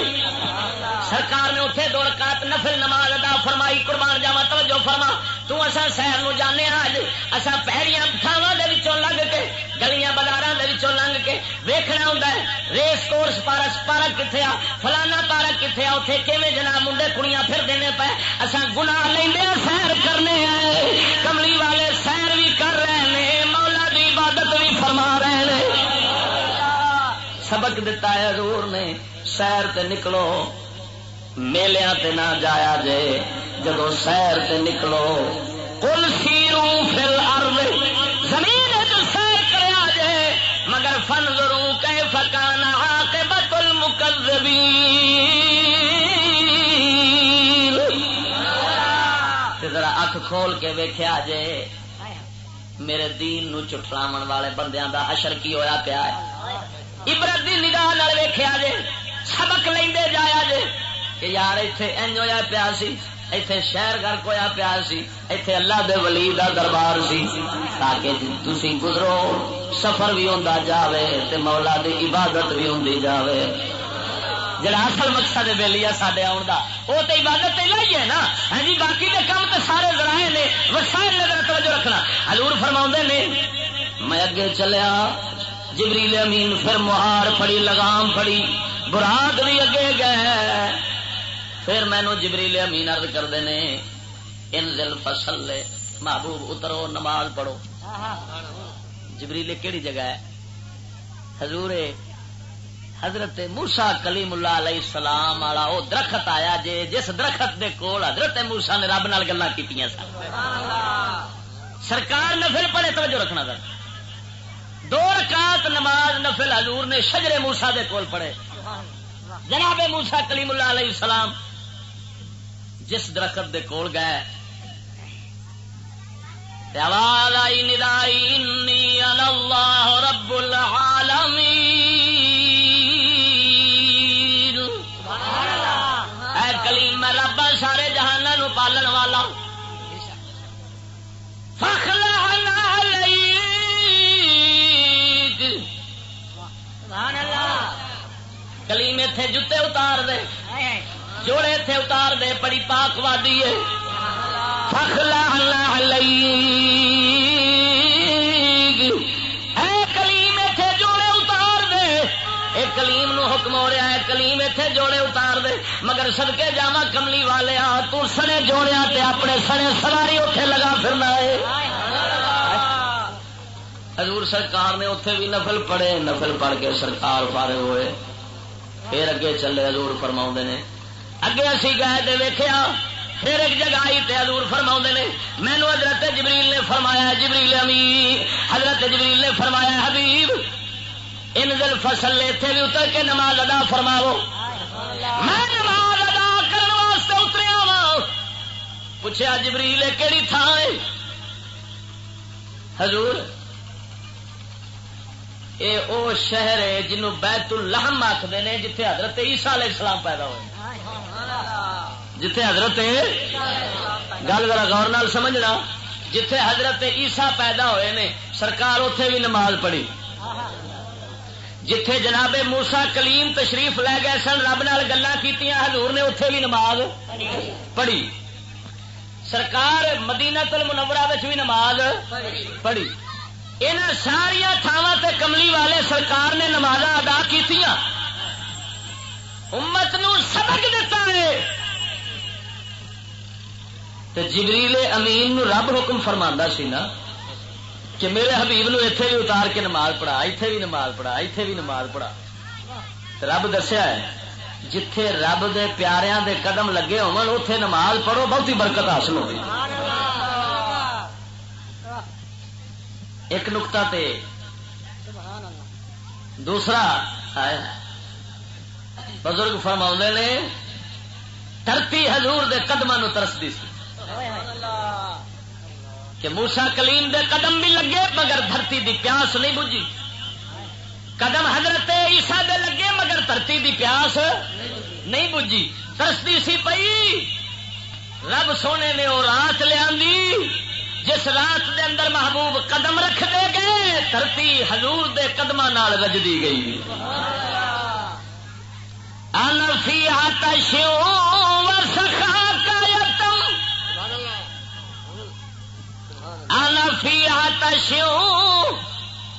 سرکار نے اتنے دو رکعت نفل نماز ادا فرمائی، قربان جاوا توجہ فرما۔ تو اسا شہر نو جانے اج اسا پہریاں تھاواں دے وچوں لنگ کے، گلیاں بازاراں دے وچوں لنگ کے۔ ویکھنا ہوندا ہے، ریس کورس پارک پارک کتے آ؟ فلانا پارک کتے آ؟ اوتھے کیویں جناب منڈے کڑیاں پھر دینے پے؟ اسا گناہ لیندے سیر کرنے ہیں کملی والے سیر فرما رہے ہیں سبق دتا ہے حضور نے، سیر تے نکلو میلیا تے نہ جایا جے۔ جدو سیر تے نکلو کل سیرو فل ارد زمین سیر کریا جے۔ مگر فن ضرور کہ فکانا کے بتل مکزبی ذرا اکھ کھول کے ویخیا جے۔ میرے دین نو چٹلاو والے بندیاں دا حشر کی ہویا پیا ہے؟ عبرت دی نگاہ ویخیا جے، سبق لیندے جایا جے، کہ یار اتے انج ہوا پیا سی اتے شہر گرک ہوا پیا سی اتے اللہ دے ولی دا دربار سی، تاکہ تسی گزرو، سفر بھی ہوں جاوے، تے مولا دی عبادت بھی ہوں جاوے۔ جڑا اصل مقصد بے لیا سڈے آن کا وہ تو عبادت لائی ہے نا۔ ہاں جی باقی کے کام تو سارے ذرائع نے۔ وسائل نظر توجہ رکھنا۔ حضور فرما نے، میں اگے چلیا، جبریل امین پھر مہار پڑی لگام پڑی براد بھی اگے گئے۔ پھر مینو جبریل امین ارد کرتے ہیں ان دل فصل لے، محبوب اترو، نماز پڑھو۔ جبریل کہڑی جگہ ہے؟ حضور حضرت موسا کلیم اللہ علیہ السلام والا وہ درخت آیا جے، جس درخت دے کول حضرت موسا نے رب نال گلا کی سن۔ سرکار نفل پڑے توجہ رکھنا سر دو رکعت نماز نفل حضور نے شجر موسا دے کول پڑے جناب موسا کلیم اللہ علیہ السلام جس درخت دے کول گئے۔ آواز آئی ندائی انی اللہ رب العالمین۔ کلیم اتے جتے اتار دے. جوڑے اتے اتار دے، بڑی پاک وادی ہے. فخلا اللہ کلیم حکم ہو رہا ہے، کلیم اتنے جوڑے اتار دے۔ مگر سدکے جا کملی والے تو سنے جوڑیا تے اپنے سنے سواری اتے لگا پھرنا ہے۔ حضور سرکار نے اتے بھی نفل پڑے نفل پڑھ کے سرکار پارے ہوئے۔ پھر اگے چلے حضور فرما نے۔ اگے اسی گئے ویخیا پھر ایک جگہ آئی تے حضور فرما نے۔ مینو حضرت جبریل نے فرمایا، جبریل امی حضرت جبریل نے فرمایا، حبیب ان فصل اتنے بھی اتر کے نماز ادا فرماو میں نماز ادا کرنے واسطے اتریا وا پوچھا جبریل کہڑی تھان ہے حضور، اے او شہر ہے جنوں بیت الحم آخر نے جتھے حضرت عیسیٰ علیہ السلام پیدا ہوئے۔ جتھے حضرت گل ذرا غور نال سمجھنا، جتھے حضرت عیسا پیدا ہوئے نے، سرکار اتے بھی نماز پڑھی۔ جتھے جناب موسا کلیم تشریف لے گئے سن، رب نال گلا کی حضور نے اتے بھی نماز پڑھی۔ سرکار مدینہ تل منورا بھی نماز پڑھی۔ ان ساریا تھاواں کملی والے سرکار نے نماز ادا کی امت نو سبق دیتا ہے۔ جبریل امین نو رب حکم فرما سی نا کہ میرے حبیب نو اتے بھی اتار کے نماز پڑھا اتے بھی نماز پڑھا اتے بھی نماز پڑھا۔ رب دسیا ہے، جتھے رب دے پیاریاں دے قدم لگے اتے نماز پڑھو، بہت ہی برکت حاصل ہوگی۔ ایک نقطہ تے دوسرا بزرگ فرما نے ترتی حضور دے قدم ترستی سی۔ کہ موسا کلیم دے قدم بھی لگے مگر دھرتی دی پیاس نہیں بجھی۔ قدم حضرت عیسا دے لگے مگر دھرتی دی پیاس نہیں بجھی۔ ترستی سی پئی۔ رب سونے نے وہ رات لیا جس رات دے اندر محبوب قدم رکھ دے گئے، دھرتی حضور دے قدم رجدی گئی۔ انفی آتش سخا انفی آتش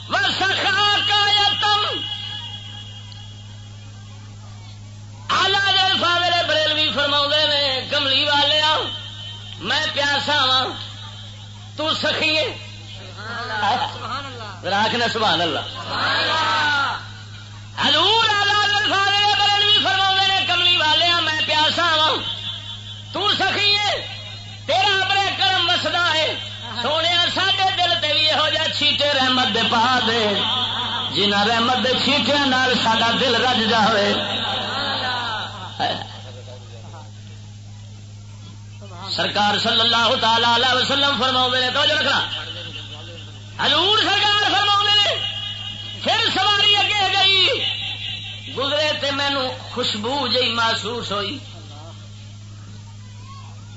و سخا کا یتم آلہ جلفا میرے بریلوی فرما نے کملی والے میں پیاسا وا تو سخی راکھنا سبحان اللہ۔ حضور آلہ جلفا میرے بریلوی فرما نے کملی والے میں پیاسا وا تو سخی تیرا اپنے کرم وسدا ہے۔ سونے سڈے دل تے بھی یہو جہ چھیٹے رحمت دے پا دے جنہ رحمت دے چھیٹیا نال سڈا دل رج جائے سرکار صلی اللہ تعالی وسلم فرما نے تو رکھنا۔ حضور سرکار فرما نے، پھر سواری اگے گئی۔ گزرے تے مینو خوشبو جی محسوس ہوئی۔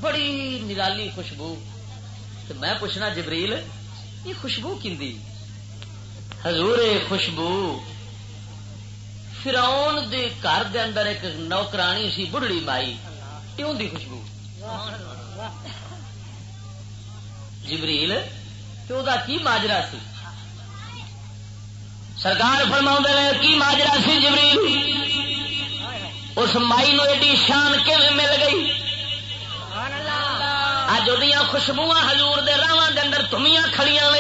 بڑی نرالی خوشبو۔ تو میں پوچھنا جبریل، یہ خوشبو کی حضور خوشبو دے گھر دے اندر ایک نوکرانی سی، بڑھڑی مائی، کیوں دی خوشبو؟ جبریل تو دا کی ماجرا سی؟ سرکار فرما نے کی ماجرا سی جبریل؟ اس مائی نو ایڈی شان کی مل گئی؟ اج وہ خوشبو ہزور دے راواں اندر تمیاں کھڑیاں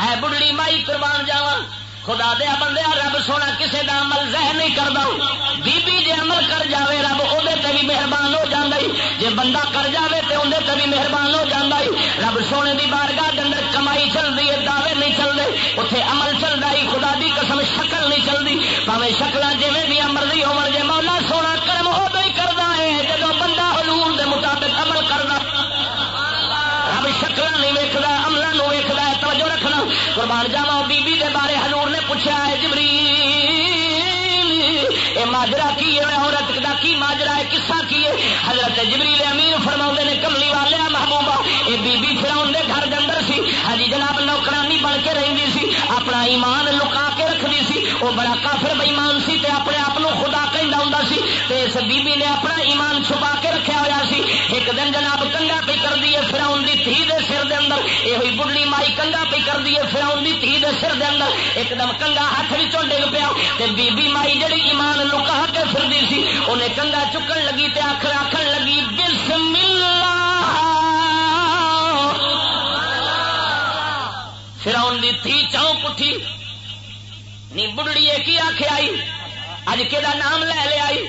ہے بڑھڑی مائی قربان جاواں۔ خدا دیا بندے رب سونا کسی کا عمل زہر نہیں کرتا بی بی جی عمل کر جائے رب وہ بھی مہربان ہو جاتا جی بندہ کر جائے تو اندر بھی مہربان ہو جاتا رب سونے کی بارگاہ کے اندر کمائی چلتی ہے دعوے نہیں چلتے اتنے عمل چلتا ہی خدا دی قسم شکل نہیں چلتی پاوے شکل جی بھی مرضی ہو جی مولا سونا قربان جاوا بی بی دے بارے حضور نے پوچھا ہے جبری یہ ماجرا کی ہے عورت کا کی ماجرا ہے کسا کی ہے؟ حضرت جبریل امین فرما نے، کملی والے محبوبہ یہ بی بی فراؤن دے گھر دے اندر سی۔ ہاں جی جناب، نوکرانی بن کے رہی سی، اپنا ایمان لکا کے رکھتی سی۔ وہ بڑا کافر بےمان سی تے اپنے آپ خدا کہہ ہوں سی تے اس بی بی نے اپنا ایمان چھپا کے رکھا ہوا سی ایک دن جناب کنگا پہ کر دیے فراؤن دی تھی دے سر دے اندر یہ ہوئی بڑھڑی مائی کنگا پہ کر دیے فراؤن دی تھی دے سر دے اندر ایک دم کنگا ہاتھ چوں ڈگ پیا تے بی بی مائی جڑی ایمان لکا کے پھر سی انہیں کنگا چکن لگی تے آخر آخر لگی بسم اللہ فراؤن دی تھی چونک اٹھی نی بڑھڑی کی آخ آئی اج کہ نام لے لے آئی؟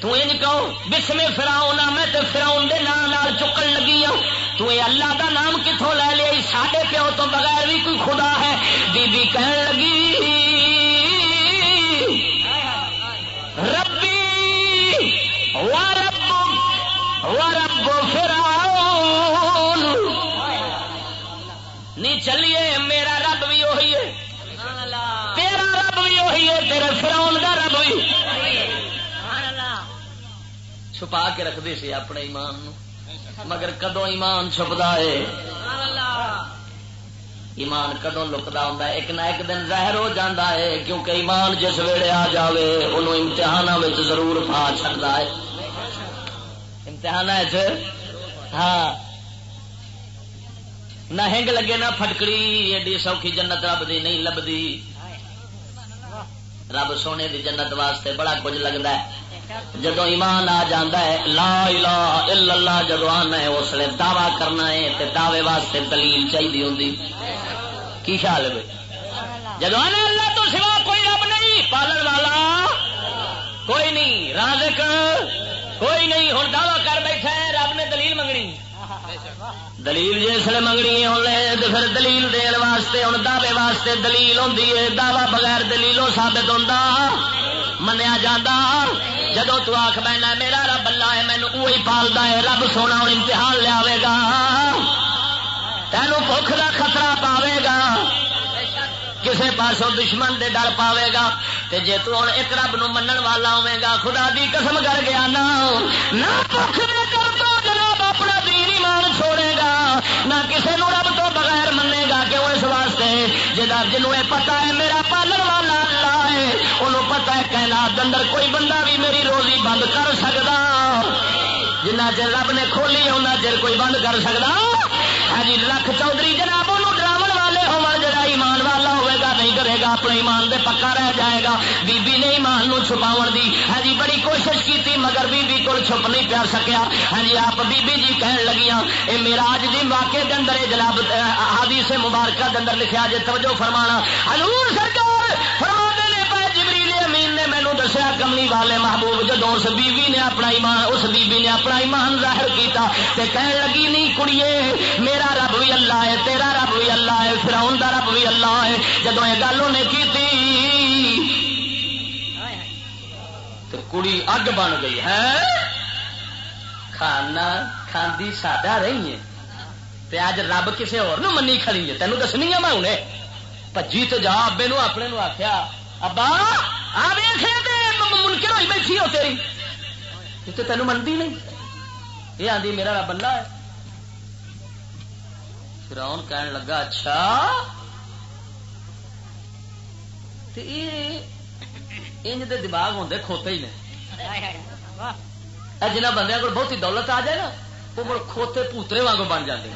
تج کہو، بسم فراؤن میں تے فراؤن دے نام چکن لگی ہوں تو اللہ دا نام کتوں لے لیا ساڈے پیو تو بغیر بھی کوئی خدا ہے۔ بی بی کہن لگی نہیں چلیے، میرا رب بھی وہی ہے۔ وہی ہے، تیرے فراؤن کا رب بھی چھپا کے رکھتے سی اپنے ایمان مگر کدو ایمان چھپتا ہے؟ ایمان کدو لکتا ہوں ایک نہ ایک دن ظاہر ہو جاتا ہے، کیونکہ ایمان جس ویلے آ جائے انہوں امتحان ضرور پا چڑتا ہے۔ امتحان ہاں۔ نہ ہنگ لگے، نہ فٹکڑی ایڈی سوکھی جنت رب دی نہیں لبدی۔ رب سونے دی جنت واسطے بڑا کچھ لگتا ہے۔ جدو ایمان آ جانا ہے، لا الہ الا اللہ جدو آنا ہے، اس لیے دعوی کرنا ہے تے دعوے واسطے دلیل چاہیے ہوں کی خیال ہے جدو آنا اللہ تو سوا کوئی رب نہیں، پالن والا کوئی نہیں، رازق کوئی نہیں۔ ہوں دعوی کر بیٹھا ہے، رب نے دلیل منگنی۔ دلیل جس نے منگنی ہوں تو پھر دلیل دین واسطے، ہوں دعوے واسطے دلیل ہوں دعوی بغیر دلیلوں ثابت ہوں منیا جا جدو تو آخ بہنا میرا رب اللہ ہے مینو وہی پالتا ہے رب سونا ہوں امتحان لیا گا، تینوں بخ کا خطرہ پاوے گا، کسے پاسوں دشمن دے ڈر پاوے گا، تے جے تو ہوں ایک رب نو منن والا ہوے گا، خدا دی قسم کر گیا نا، نہ بخ دے کر چھوڑے گا، نہ کسے نو رب تو بغیر منے گا کہ وہ اس واسطے جدا جنوں یہ پتا ہے میرا پالن والا اللہ ہے، انہوں پتا ہے کہنا اندر کوئی بندہ بھی میری روزی بند کر سکتا جنہ چر رب نے کھولی ان چر کوئی بند کر سکتا ہاں جی لکھ چودھری جناب کرے گا، اپنے ایمان دے پکا رہ جائے گا۔ بی بی نے ایمان نو چھپاون دی۔ ہاں جی بڑی کوشش کیتی، مگر بی بی کول چھپ نہیں پیا سکیا۔ ہاں جی آپ بی بی جی کہن لگیاں، اے معراج دی واقعے دے اندر جناب حدیث مبارکہ دے اندر لکھیا، جے توجہ فرمانا۔ حضور سرکار فرما دسیا کملی والے محبوب جدو اس بیوی نے اپنا ایمان اس بیوی نے اپنا ایمان ظاہر کیتا تے کہن لگی، نہیں کڑیے، میرا رب بھی اللہ ہے، تیرا رب بھی اللہ ہے فراؤن دا رب بھی اللہ ہے. جدو یہ گل انہیں کی کڑی اگ بن گئی، ہے؟ کھانا کھاندی سادہ رہی ہے تے اج رب کسے اور نو منی کھڑی ہے تینوں دسنی ہے میں انہیں؟ پجی تو جا ابے نو اپنے نو آخیا ابا، آ منکر ہوئی بیٹھی ہو تیری۔ تو تین منتی نہیں۔ یہ آدھی میرا بندہ ہے۔ فراؤن کہنے لگا اچھا۔ انج دے دماغ ہوتے کھوتے ہی نے۔ جنہ بندے کو بہت ہی دولت آ جائے نا وہ مڑ کھوتے پوترے واگ بن جاتے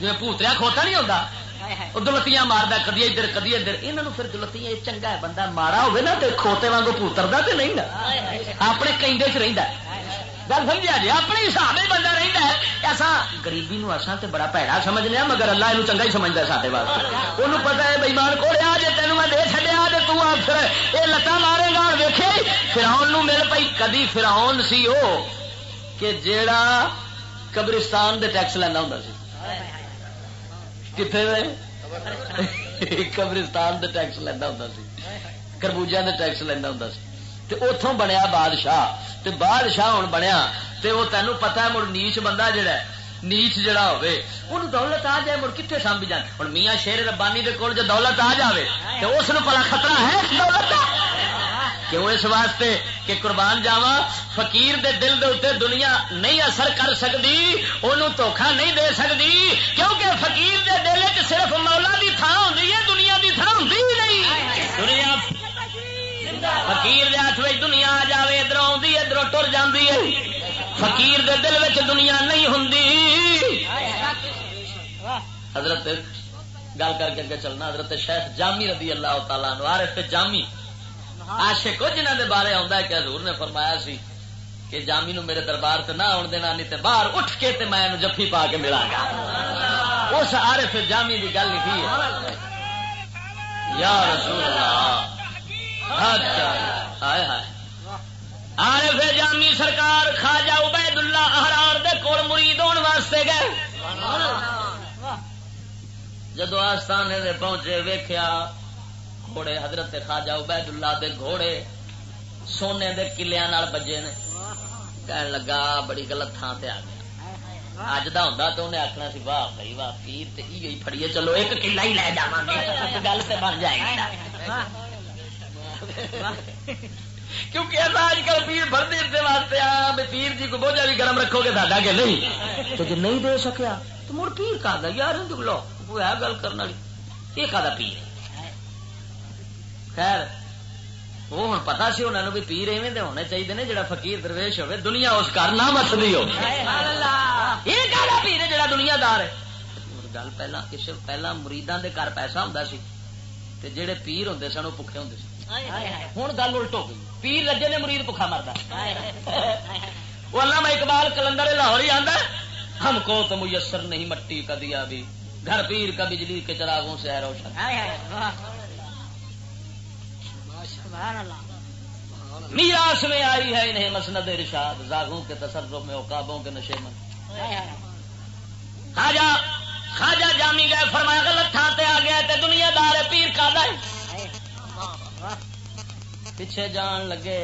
جی پوتریا کھوتا نہیں ہوتا دلتیاں مارتا کدی ادھر کدی ادھر یہاں پھر دلتیاں یہ چنگا ہے بندہ مارا ہوگا نا تو کھوتے واگ پوترتا تو نہیں نا اپنے کئی چ رہتا گل سمجھا جی اپنے حساب سے بندہ رہتا ہے ایسا گریبی نو اصا تے بڑا پیڑا سمجھنے مگر اللہ یہ چنگا ہی سمجھتا ہے سارے واسطے وہ پتا ہے بےمان کو آ جی تین میں دے چڈیا تو تر یہ لتا مارے گا ویخے فراؤن مل پی کدی فراؤن سی وہ کہ جیڑا قبرستان دے ٹیکس لینا ہوں سی کتنے میں قبرستان دے ٹیکس لینا ہوں سی کربوجا دے ٹیکس لینا ہوں سی اتوں بنیا بادشاہ تے بادشاہ ہوں بنیا تے وہ تینوں پتا ہے مڑ نیچ بندہ جڑا ہے نیچ جڑا ہوے ان دولت آ جائے مڑ کتنے سانبھی جان ہوں میاں شیر ربانی دے کول جو دولت آ جائے تو اس پلا خطرہ ہے دولت کیوں اس واسطے کہ قربان جاوا فقیر دے دل دے اتنے دنیا نہیں اثر کر سکتی انہوں دھوکھا نہیں دے سکتی کیونکہ فقیر دے دل چ صرف مولا دی تھان ہوتی ہے، دنیا دی تھان ہوتی ہی نہیں۔ دنیا فقیر دے ہاتھ میں دنیا آ جائے ادھر آدھی ادھر ٹر جاتی ہے۔ فقیر دے دل میں دنیا نہیں ہوں حضرت، گل کر کے اگے چلنا، حضرت شیخ جامی رضی اللہ تعالیٰ عارف جامی عاشق جنہ دے بارے آتا ہے کہ حضور نے فرمایا سی کہ جامی نو میرے دربار سے نہ آن دینا، نہیں تے باہر اٹھ کے تے میں جفی پا کے ملا گا۔ اس عارف جامی دی گل لکھی ہے۔ یا رسول اللہ۔ اچھا۔ ہائے ہائے۔ عارف جامی سرکار خواجہ عبید اللہ احرار دے کول مرید ہون واسطے گئے۔ جدو آستانے دے پہنچے ویکھیا گھوڑے حضرت خواجہ عبید اللہ دے گھوڑے سونے دے کلیاں نال بجے نے۔ کہن لگا بڑی غلط تھان تے آ گیا۔ اج دا ہوندا تو انہیں آخنا سی واہ بھائی واہ پیر تے ای پھڑیے چلو ایک کلا ہی لے جاواں گے۔ گل تے بن جائے گی۔ کیونکہ اج کل پیر بھر دے واسطے آ پیر جی کو بوجھا بھی گرم رکھو گے ساڈا کہ نہیں؟ تو جی نہیں دے سکیا تو مڑ پیر کا یار لو۔ وہ ہے گل کرنے والی۔ یہ کا پیر؟ خیر وہ ہوں پتا سی انہوں بھی پیر ایویں دے ہونے چاہیے نے جڑا فقیر درویش ہوے دنیا اس گھر نہ مسدی ہو پیر ہے جڑا دنیا دار ہے گل پہلا کسی پہلا مریداں دے گھر پیسہ ہوں سی تے جڑے پیر ہوں سن وہ پکے ہوں ہوں گل الٹ ہو گئی پیر لجے نے مرید بکھا مرد وہ اللہ اقبال کلندر لاہور ہی آتا ہم کو تو میسر نہیں مٹی کا دیا بھی گھر پیر کا بجلی کے چراغوں سے ہے روشن سبحان اللہ۔ میراث میں آئی ہے انہیں مسند ارشاد، زاغوں کے تصرف میں اوقابوں کے نشے میں۔ خاجا خاجا جامی گئے فرمایا، غلط تھا تے آ گیا تے دنیا دار پیر کا پیچھے جان لگے۔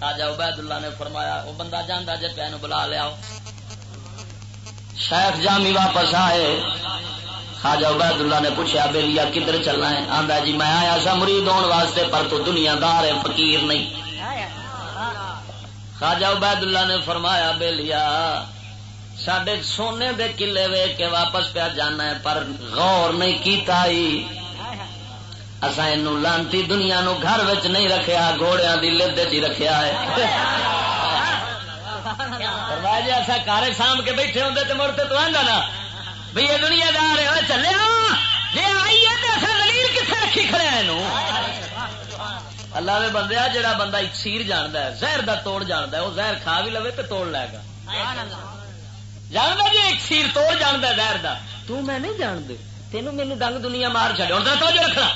خاجا عبید اللہ نے فرمایا، وہ بندہ جانا جی پین بلا لیا شیخ جامی واپس آئے۔ خاجا عبید اللہ نے پوچھا بےلیا کدھر چلنا ہے؟ آندا جی میں آیا سا مرید ہونے واسطے، پر تو دنیا دار ہے، فقیر نہیں. خاجا عبید اللہ نے فرمایا بےلیا سڈے سونے دے کلے وے کے واپس پیا جانا ہے، پر غور نہیں کیتا ہی۔ اصا یہ لانتی دنیا نو گھر وچ نہیں رکھیا گھوڑیا کی لد چ رکھیا ہے۔ جی ایسا کار سام کے بیٹھے ہوں تو مڑتے تو آدھا نا بھائی یہ دنیا دار ہے چلے جی آئی ہے تو اصل دلیل کتنے رکھی کھڑے اللہ نے بندے جہاں بندہ اکسیر جانتا ہے، زہر دا توڑ جانتا ہے وہ زہر کھا بھی لو تو توڑ لے گا۔ جانتا جی اکسیر توڑ جانتا ہے زہر دا۔ تو میں نہیں جانتے تینوں مینو دنگ دنیا مار چڑیا ہوں تو جو رکھنا۔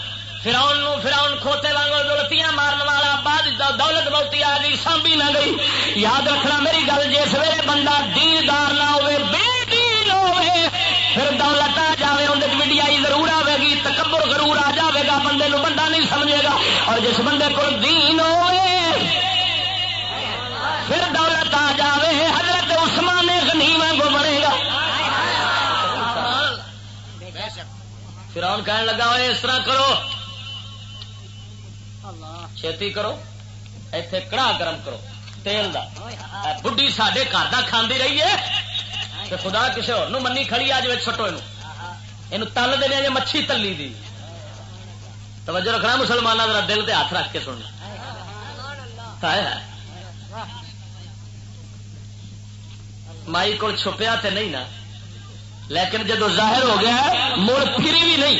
فراؤن فراؤن کھوتے وانگو دولتیاں مارن والا بعد دولت بہتی آ گئی سانبی نہ گئی۔ یاد رکھنا میری گل جس ویلے بندہ دیندار نہ ہوئے بندے نہیں سمجھے گا۔ اور جس بندے کو دین ہوئے، پھر دولت آ جائے حضرت عثمان غنی وانگو مرے گا۔ فرعون کہنے لگا ہوئے اس طرح کرو۔ چھتی کرو، ایتھے کڑا گرم کرو۔ تیل دا۔ بڈی سڈے گھر کا کھانے رہی ہے۔ خدا کسی اور منی کھڑی آج چھٹو یہ تل دے جی مچھی تلی دی۔ توجہ رکھنا مسلمانوں کا دل دے ہاتھ رکھ کے سننا مائی کو چھپیا تے نہیں نا۔ لیکن جدو ظاہر ہو گیا مڑ پھری بھی نہیں۔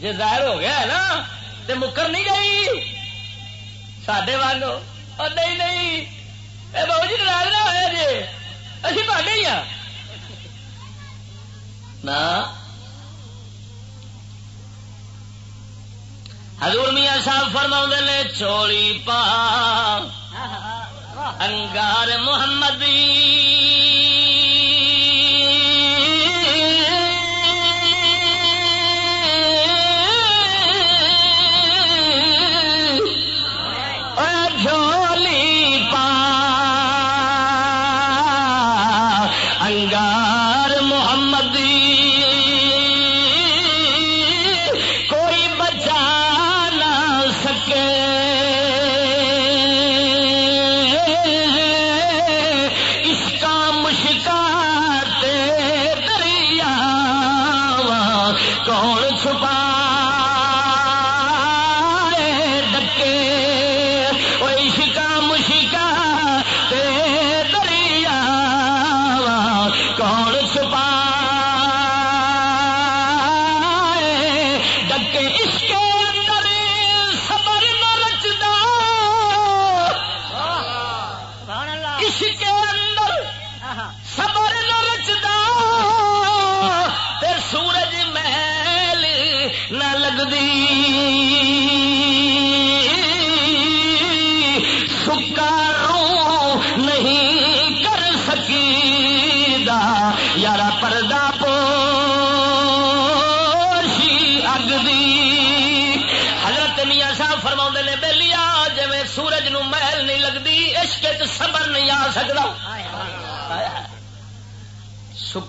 جی ظاہر ہو گیا ہے نا تو مکر نہیں گئی۔ سڈے والو اور نہیں نہیں۔ یہ بہو جی ناراض نہ ہوا جی اچھی پاڈے ہی ہاں۔ حضور میاں صاحب فرما نے چولی پا انگار محمدی۔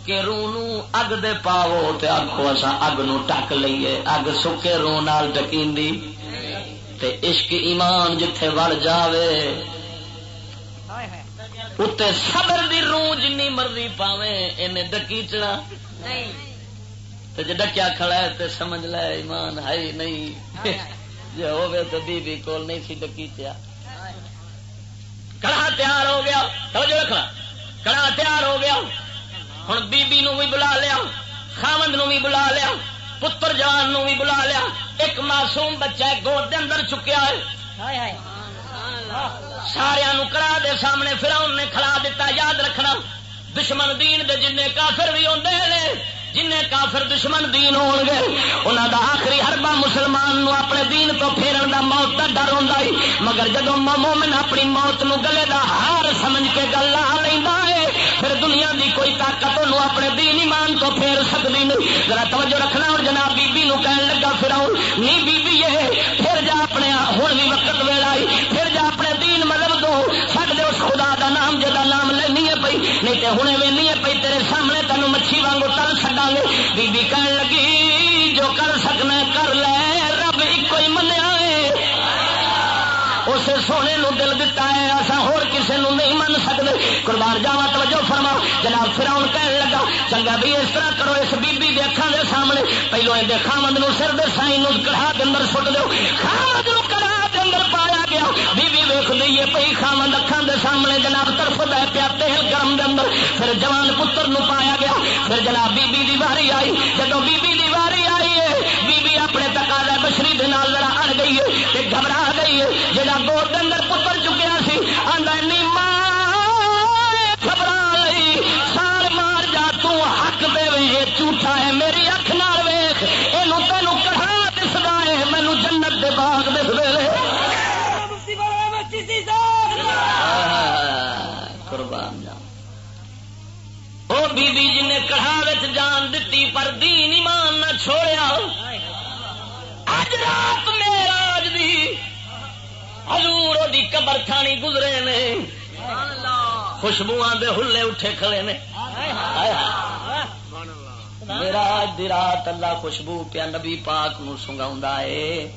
سکے رو اگ دے پاو تے آخو اصا اگ نو ٹک لئیے اگ سکے رو نال ٹکی عشق ایمان جتھے وڑ جاوے اتنے صبر دی رو جن مرضی پاوے ان ڈکیچنا جی ڈکیا کھڑا ہے تے سمجھ لے ایمان ہے نہیں جی ہوے تو بی بی کول نہیں سی ڈکیچیا کڑا تیار ہو گیا رکھنا کڑا تیار ہو گیا ہوں بیبی نو بھی بلا لیا خامند نو بھی بلا لیا پتر جوان نو بھی بلا لیا ایک معصوم بچہ گود دے اندر چکیا ہے سارا کڑا دے سامنے فراؤن نے کھڑا دیتا یاد رکھنا دشمن دین دے جن کافر بھی آدھے جن کافر دشمن دین ہو گے انہوں دا آخری ہربا مسلمان نو اپنے دین تو پھیرن دا موت کا ڈر ہوں مگر جب مومن اپنی موت نو گلے دا ہار سمجھ کے گل لا لینا پھر دنیا دی کوئی طاقت انہوں اپنے دین ایمان تو پھیر سکتی نہیں. ذرا توجہ رکھنا اور جناب بی بی نو کہن لگا پھر نہیں بی بی یہ پھر جا اپنے ہوں بھی وقت ویلا پھر جا اپنے دین مطلب دو. سک دے اس خدا دا نام جا نام لینی ہے پی نہیں تو ہوں وی ہے پی تیرے سامنے تینوں مچھی وانگو تل سڈا گے. بی بی کہن لگی، جو کر سکنا کر لے، رب ایک ہی منیا اس سونے نو دل دتا ہے ایسا ہو کسی نو نہیں من سکتے قربان جاوا توجہ فرما جناب فراؤن کہنے لگا، چنگا بھی اس طرح کرو، اس بی بی دے اکھان دے سامنے۔ پہلو یہ خامد نو سر دے سائی نو کڑا کے اندر سٹ دو خامد نو کڑا کے اندر پایا گیا۔ بی بی ویخ لیے پی خامد اکھان دے سامنے جناب طرف دے پیا تیل گرم دے اندر۔ پھر جوان پتر نو پایا گیا۔ پھر جناب بی بی دی واری آئی۔ جدو بی بی دی واری آئی ہے بی بی اپنے تقاضا بشری دے نال ذرا اڑ گئی ہے تے گھبرا گئی ہے جہاں گود دے اندر پتر چکیا سی آدھا بی بی جن نے کڑھا جان دیتی پر دین ایمان نہ چھوڑیا۔ اج رات میرا دی حضور دی قبر کھانی گزرے نے۔ خوشبو دے ہلے اٹھے کھڑے نے۔ میرا دی رات اللہ خوشبو پیا نبی پاک نو سنگا ہے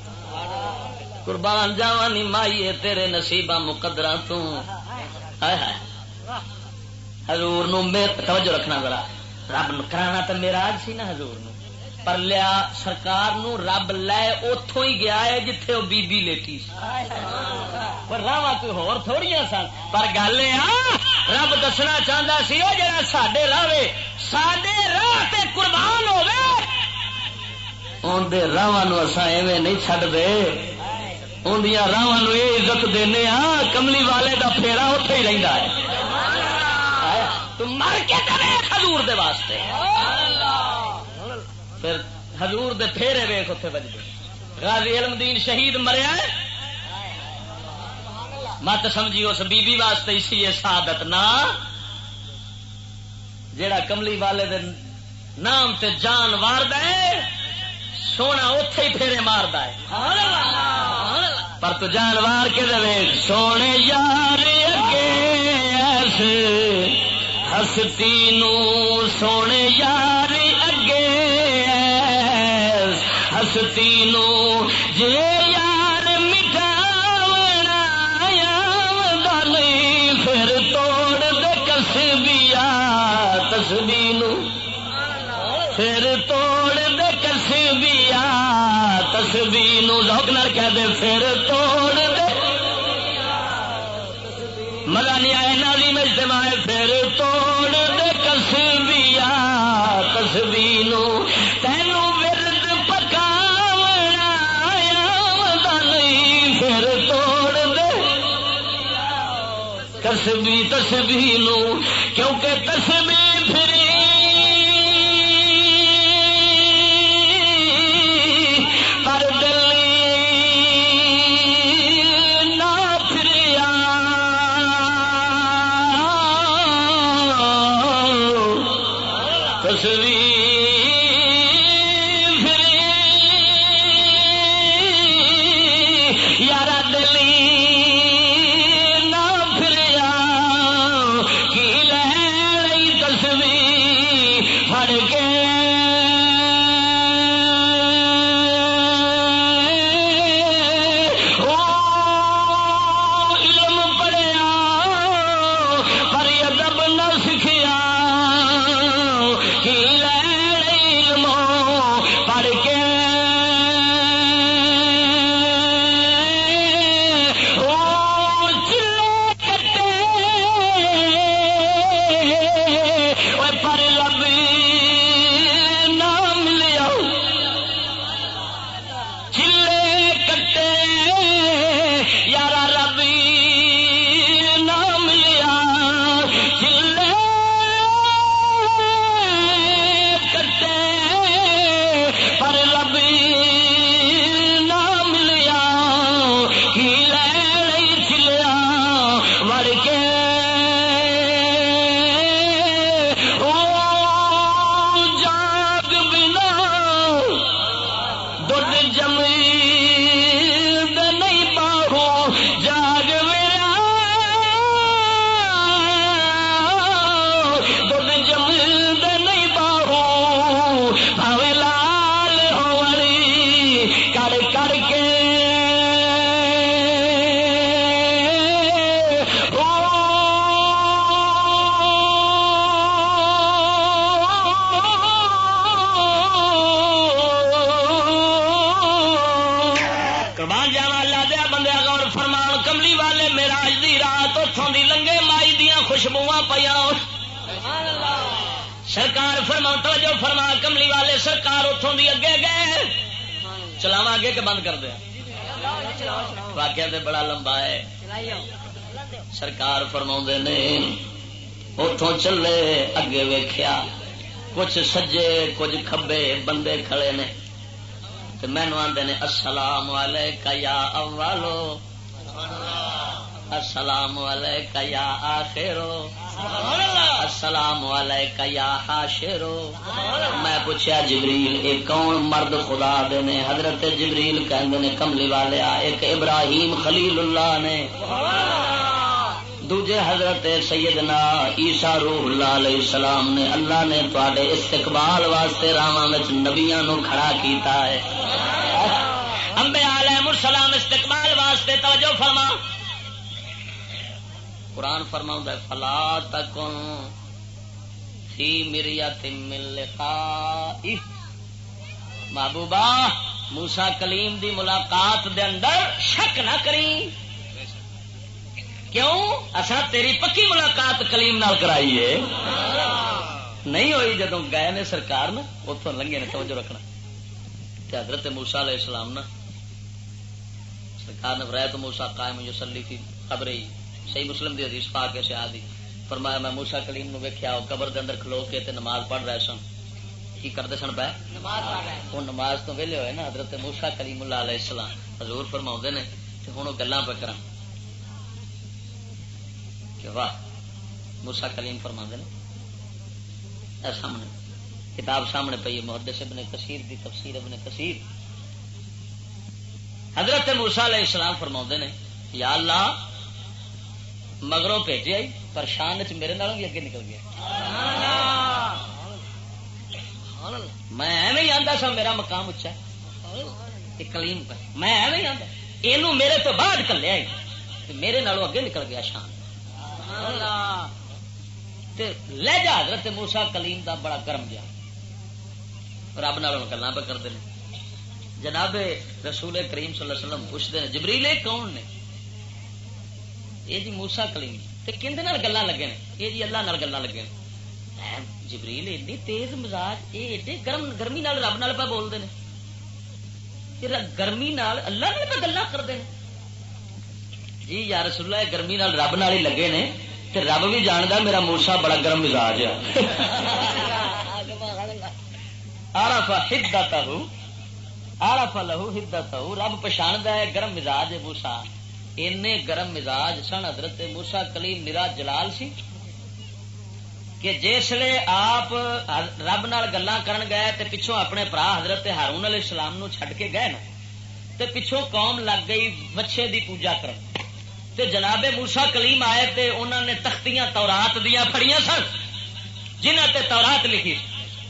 قربان جاوانی مائیے تیرے نصیبہ مقدرہ تو۔ حضور نو توجہ رکھنا ذرا۔ رب کرانا تو میرا آج سی نا حضور نو۔ پر لیا سرکار نو رب لے اتوں ہی گیا ہے جتھے وہ بی بی لیٹی پر راوا کوئی ہور تھوڑی سن۔ پر گل رب دسنا چاہتا سی وہ جڑا سڈے راہ سڈے راہ تے قربان ہوے اندر راہ ایویں نہیں چڈ دے اندیا راہ یہ عزت دینے ہاں کملی والے دا پھیرا اتے ہی رہتا ہے۔ مر کے کرے ہزور دے واسطے۔ پھر ہزور دے پھیرے ویخ اتنے بجتے غازی علم دین شہید مریا مت سمجھی اس بی بی واسطے اسی ہے سعادت نا جیڑا کملی والے دے نام تے جان وارد ہے سونا اتے ہی پھیرے مارد ہے۔ پر تو جان وار کے دے سونے یار اگے ہستی نو سونے یار اگے ہستی نو جے یار مٹاونا دلی پھر توڑ دے کسبیا تسبی نو پھر توڑ دے کسبیا تسبی نو لوگ نہ کہہ دے پھر تسبیح نو کیونکہ تسبیح فرما توجہ فرما، کملی والے سرکار اتوں دی اگے گئے چلاوا اگے کہ بند کر دیا؟ واقعہ تے بڑا لمبا ہے۔ سرکار فرما نے اتوں چلے اگے ویخیا کچھ سجے، کچھ کھبے، بندے کھڑے نے۔ مینو آدھے نے، السلام علیکہ یا اولو۔ السلام علیکہ یا آخرو۔ السلام علیکہ یا حاشرو. میں پوچھا جبریل یہ کون مرد خدا دے نے؟ حضرت جبریل کہندے نے کملی والے ایک ابراہیم خلیل اللہ نے۔ دوجے حضرت سیدنا عیسیٰ روح اللہ علیہ السلام نے اللہ نے تے استقبال واسطے راواں نبیاں نو کھڑا کیتا ہے۔ امبے علیہ السلام استقبال واسطے توجہ فرما۔ قرآن فرما فلا تکن فی مریت من محبوبہ موسا کلیم دی ملاقات دے اندر شک نہ کری۔ کیوں؟ اصا تیری پکی ملاقات کلیم نال کرائی ہے۔ نہیں ہوئی جدو گئے نے سرکار نا اتوں لنگے نے توجہ رکھنا۔ حضرت موسا علیہ السلام نا، سرکار نے فرائے تو موسا قائم جو سلی تھی، خبر ہی۔ صحیح مسلم دی حدیث پا کے سیاح دی۔ فرمایا میں موسا کلیم نو ویکیا قبر دے اندر کھلو کے تے نماز پڑھ رہے سن۔ کی کرتے سن پہ وہ نماز تو ویلے ہوئے نا حضرت موسا کلیم اللہ علیہ السلام۔ حضور فرما نے ہوں گلا پہ کرا کہ واہ موسا کلیم فرما نے۔ سامنے کتاب سامنے پی محدث ابن کثیر دی تفسیر ابن کثیر۔ حضرت موسا علیہ السلام فرما نے یا اللہ مگروں بھیجے پر شان چ میرے نال بھی اگے نکل گیا۔ میں ایویں آتا سا، میرا مقام اچا کلیم پر۔ میں ایویں آتا یہ میرے تو بعد کلیا میرے نالوں اگے نکل گیا شان۔ لہجا حضرت موسا کلیم دا بڑا گرم گیا رب نال گلا پہ کرتے ہیں جناب رسول کریم صلی اللہ علیہ وسلم پوچھتے ہیں جبریلے کون نے؟ یہ جی موسا کلیم کھنڈ گلا لگے یہ جی اللہ نال لگے جبریل ایڈی تیز مزاج یہ ایڈے گرم گرمی نال رب نال پہ بولتے ہیں گرمی نال اللہ نال پہ گلا کرتے ہیں جی یار رسول اللہ گرمی نال رب نال ہی لگے نے تے رب بھی جانتا میرا موسا بڑا گرم مزاج ہے آرفا ہدت آرفا لہو ہدت رب پچھاڑتا ہے گرم مزاج موسا این گرم مزاج سن حضرت موسا کلیم میرا جلال سی کہ جسے آپ رب نال گلا کرن گئے تے پچھوں اپنے برا حضرت ہارون علیہ السلام نو چھڈ کے گئے نا، تے پچھوں قوم لگ گئی بچے دی پوجا کرن۔ تے جناب موسا کلیم آئے تے انہوں نے تختیاں تورات دیا فڑیاں سن جنہ تے تورات لکھی۔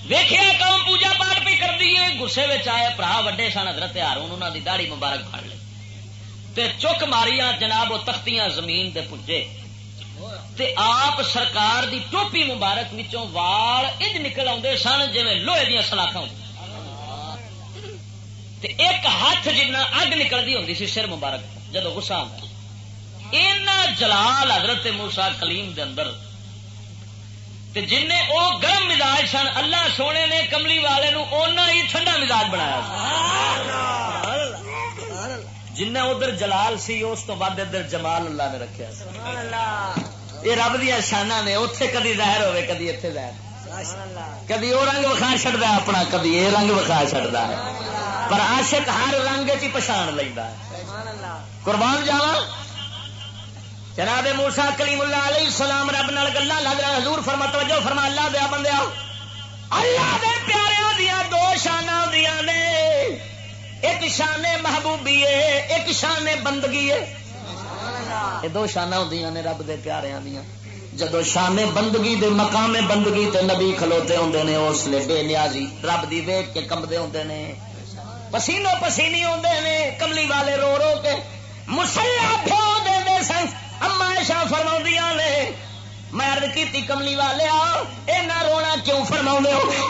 ویخیا قوم پوجا پاٹ بھی کر دیے گسے آئے، برا وڈے سن حضرت ہارون انہوں دی داڑی مبارک پڑ لی تے چک ماریاں جناب وہ تختیاں زمین دے پجے۔ تے آپ سرکار دی ٹوپی مبارک وچوں وال انج نکل آتے سن جی لوہے دیا سلاخا تے ایک ہاتھ جنہ اگ نکلتی ہوتی سی سر مبارک جدو گسا آتا اینا جلال حضرت موسا کلیم دے اندر۔ تے جن او گرم مزاج سن، اللہ سونے نے کملی والے نو اونا ہی ٹھنڈا مزاج بنایا۔ جن ادھر جلال سی اس تو بعد ادھر جمال اللہ نے رکھا یہ رب دیا شانہ نے اتے کدی ظاہر ہوے کدی اتنے ظاہر۔ کدی وہ رنگ وکھا چڑتا ہے اپنا کدی یہ رنگ وکھا چڑتا ہے۔ پر عاشق ہر رنگ چ پچھان لینا قربان جاوا جناب موسا کلیم اللہ علیہ السلام رب نال گلا لگ رہا حضور فرما توجہ فرما اللہ دیا بندیا اللہ دے پیارے دیا دو شانہ دیا نے۔ ایک شان محبوبی ہے، ایک شان بندگی ہے۔ یہ دو شانہ ہوں نے رب دے پیارے دیا جدو شان بندگی دے مقام بندگی تے نبی کھلوتے ہوں نے، اس لیے بے نیازی رب دی ویگ کے کمبے ہوں نے۔ پسینو پسینی ہوں نے، کملی والے رو رو کے۔ مسلح پھیو دے دے سن اما ایشا فرما نے میں ارد کی کملی والے اینا رونا کیوں فرما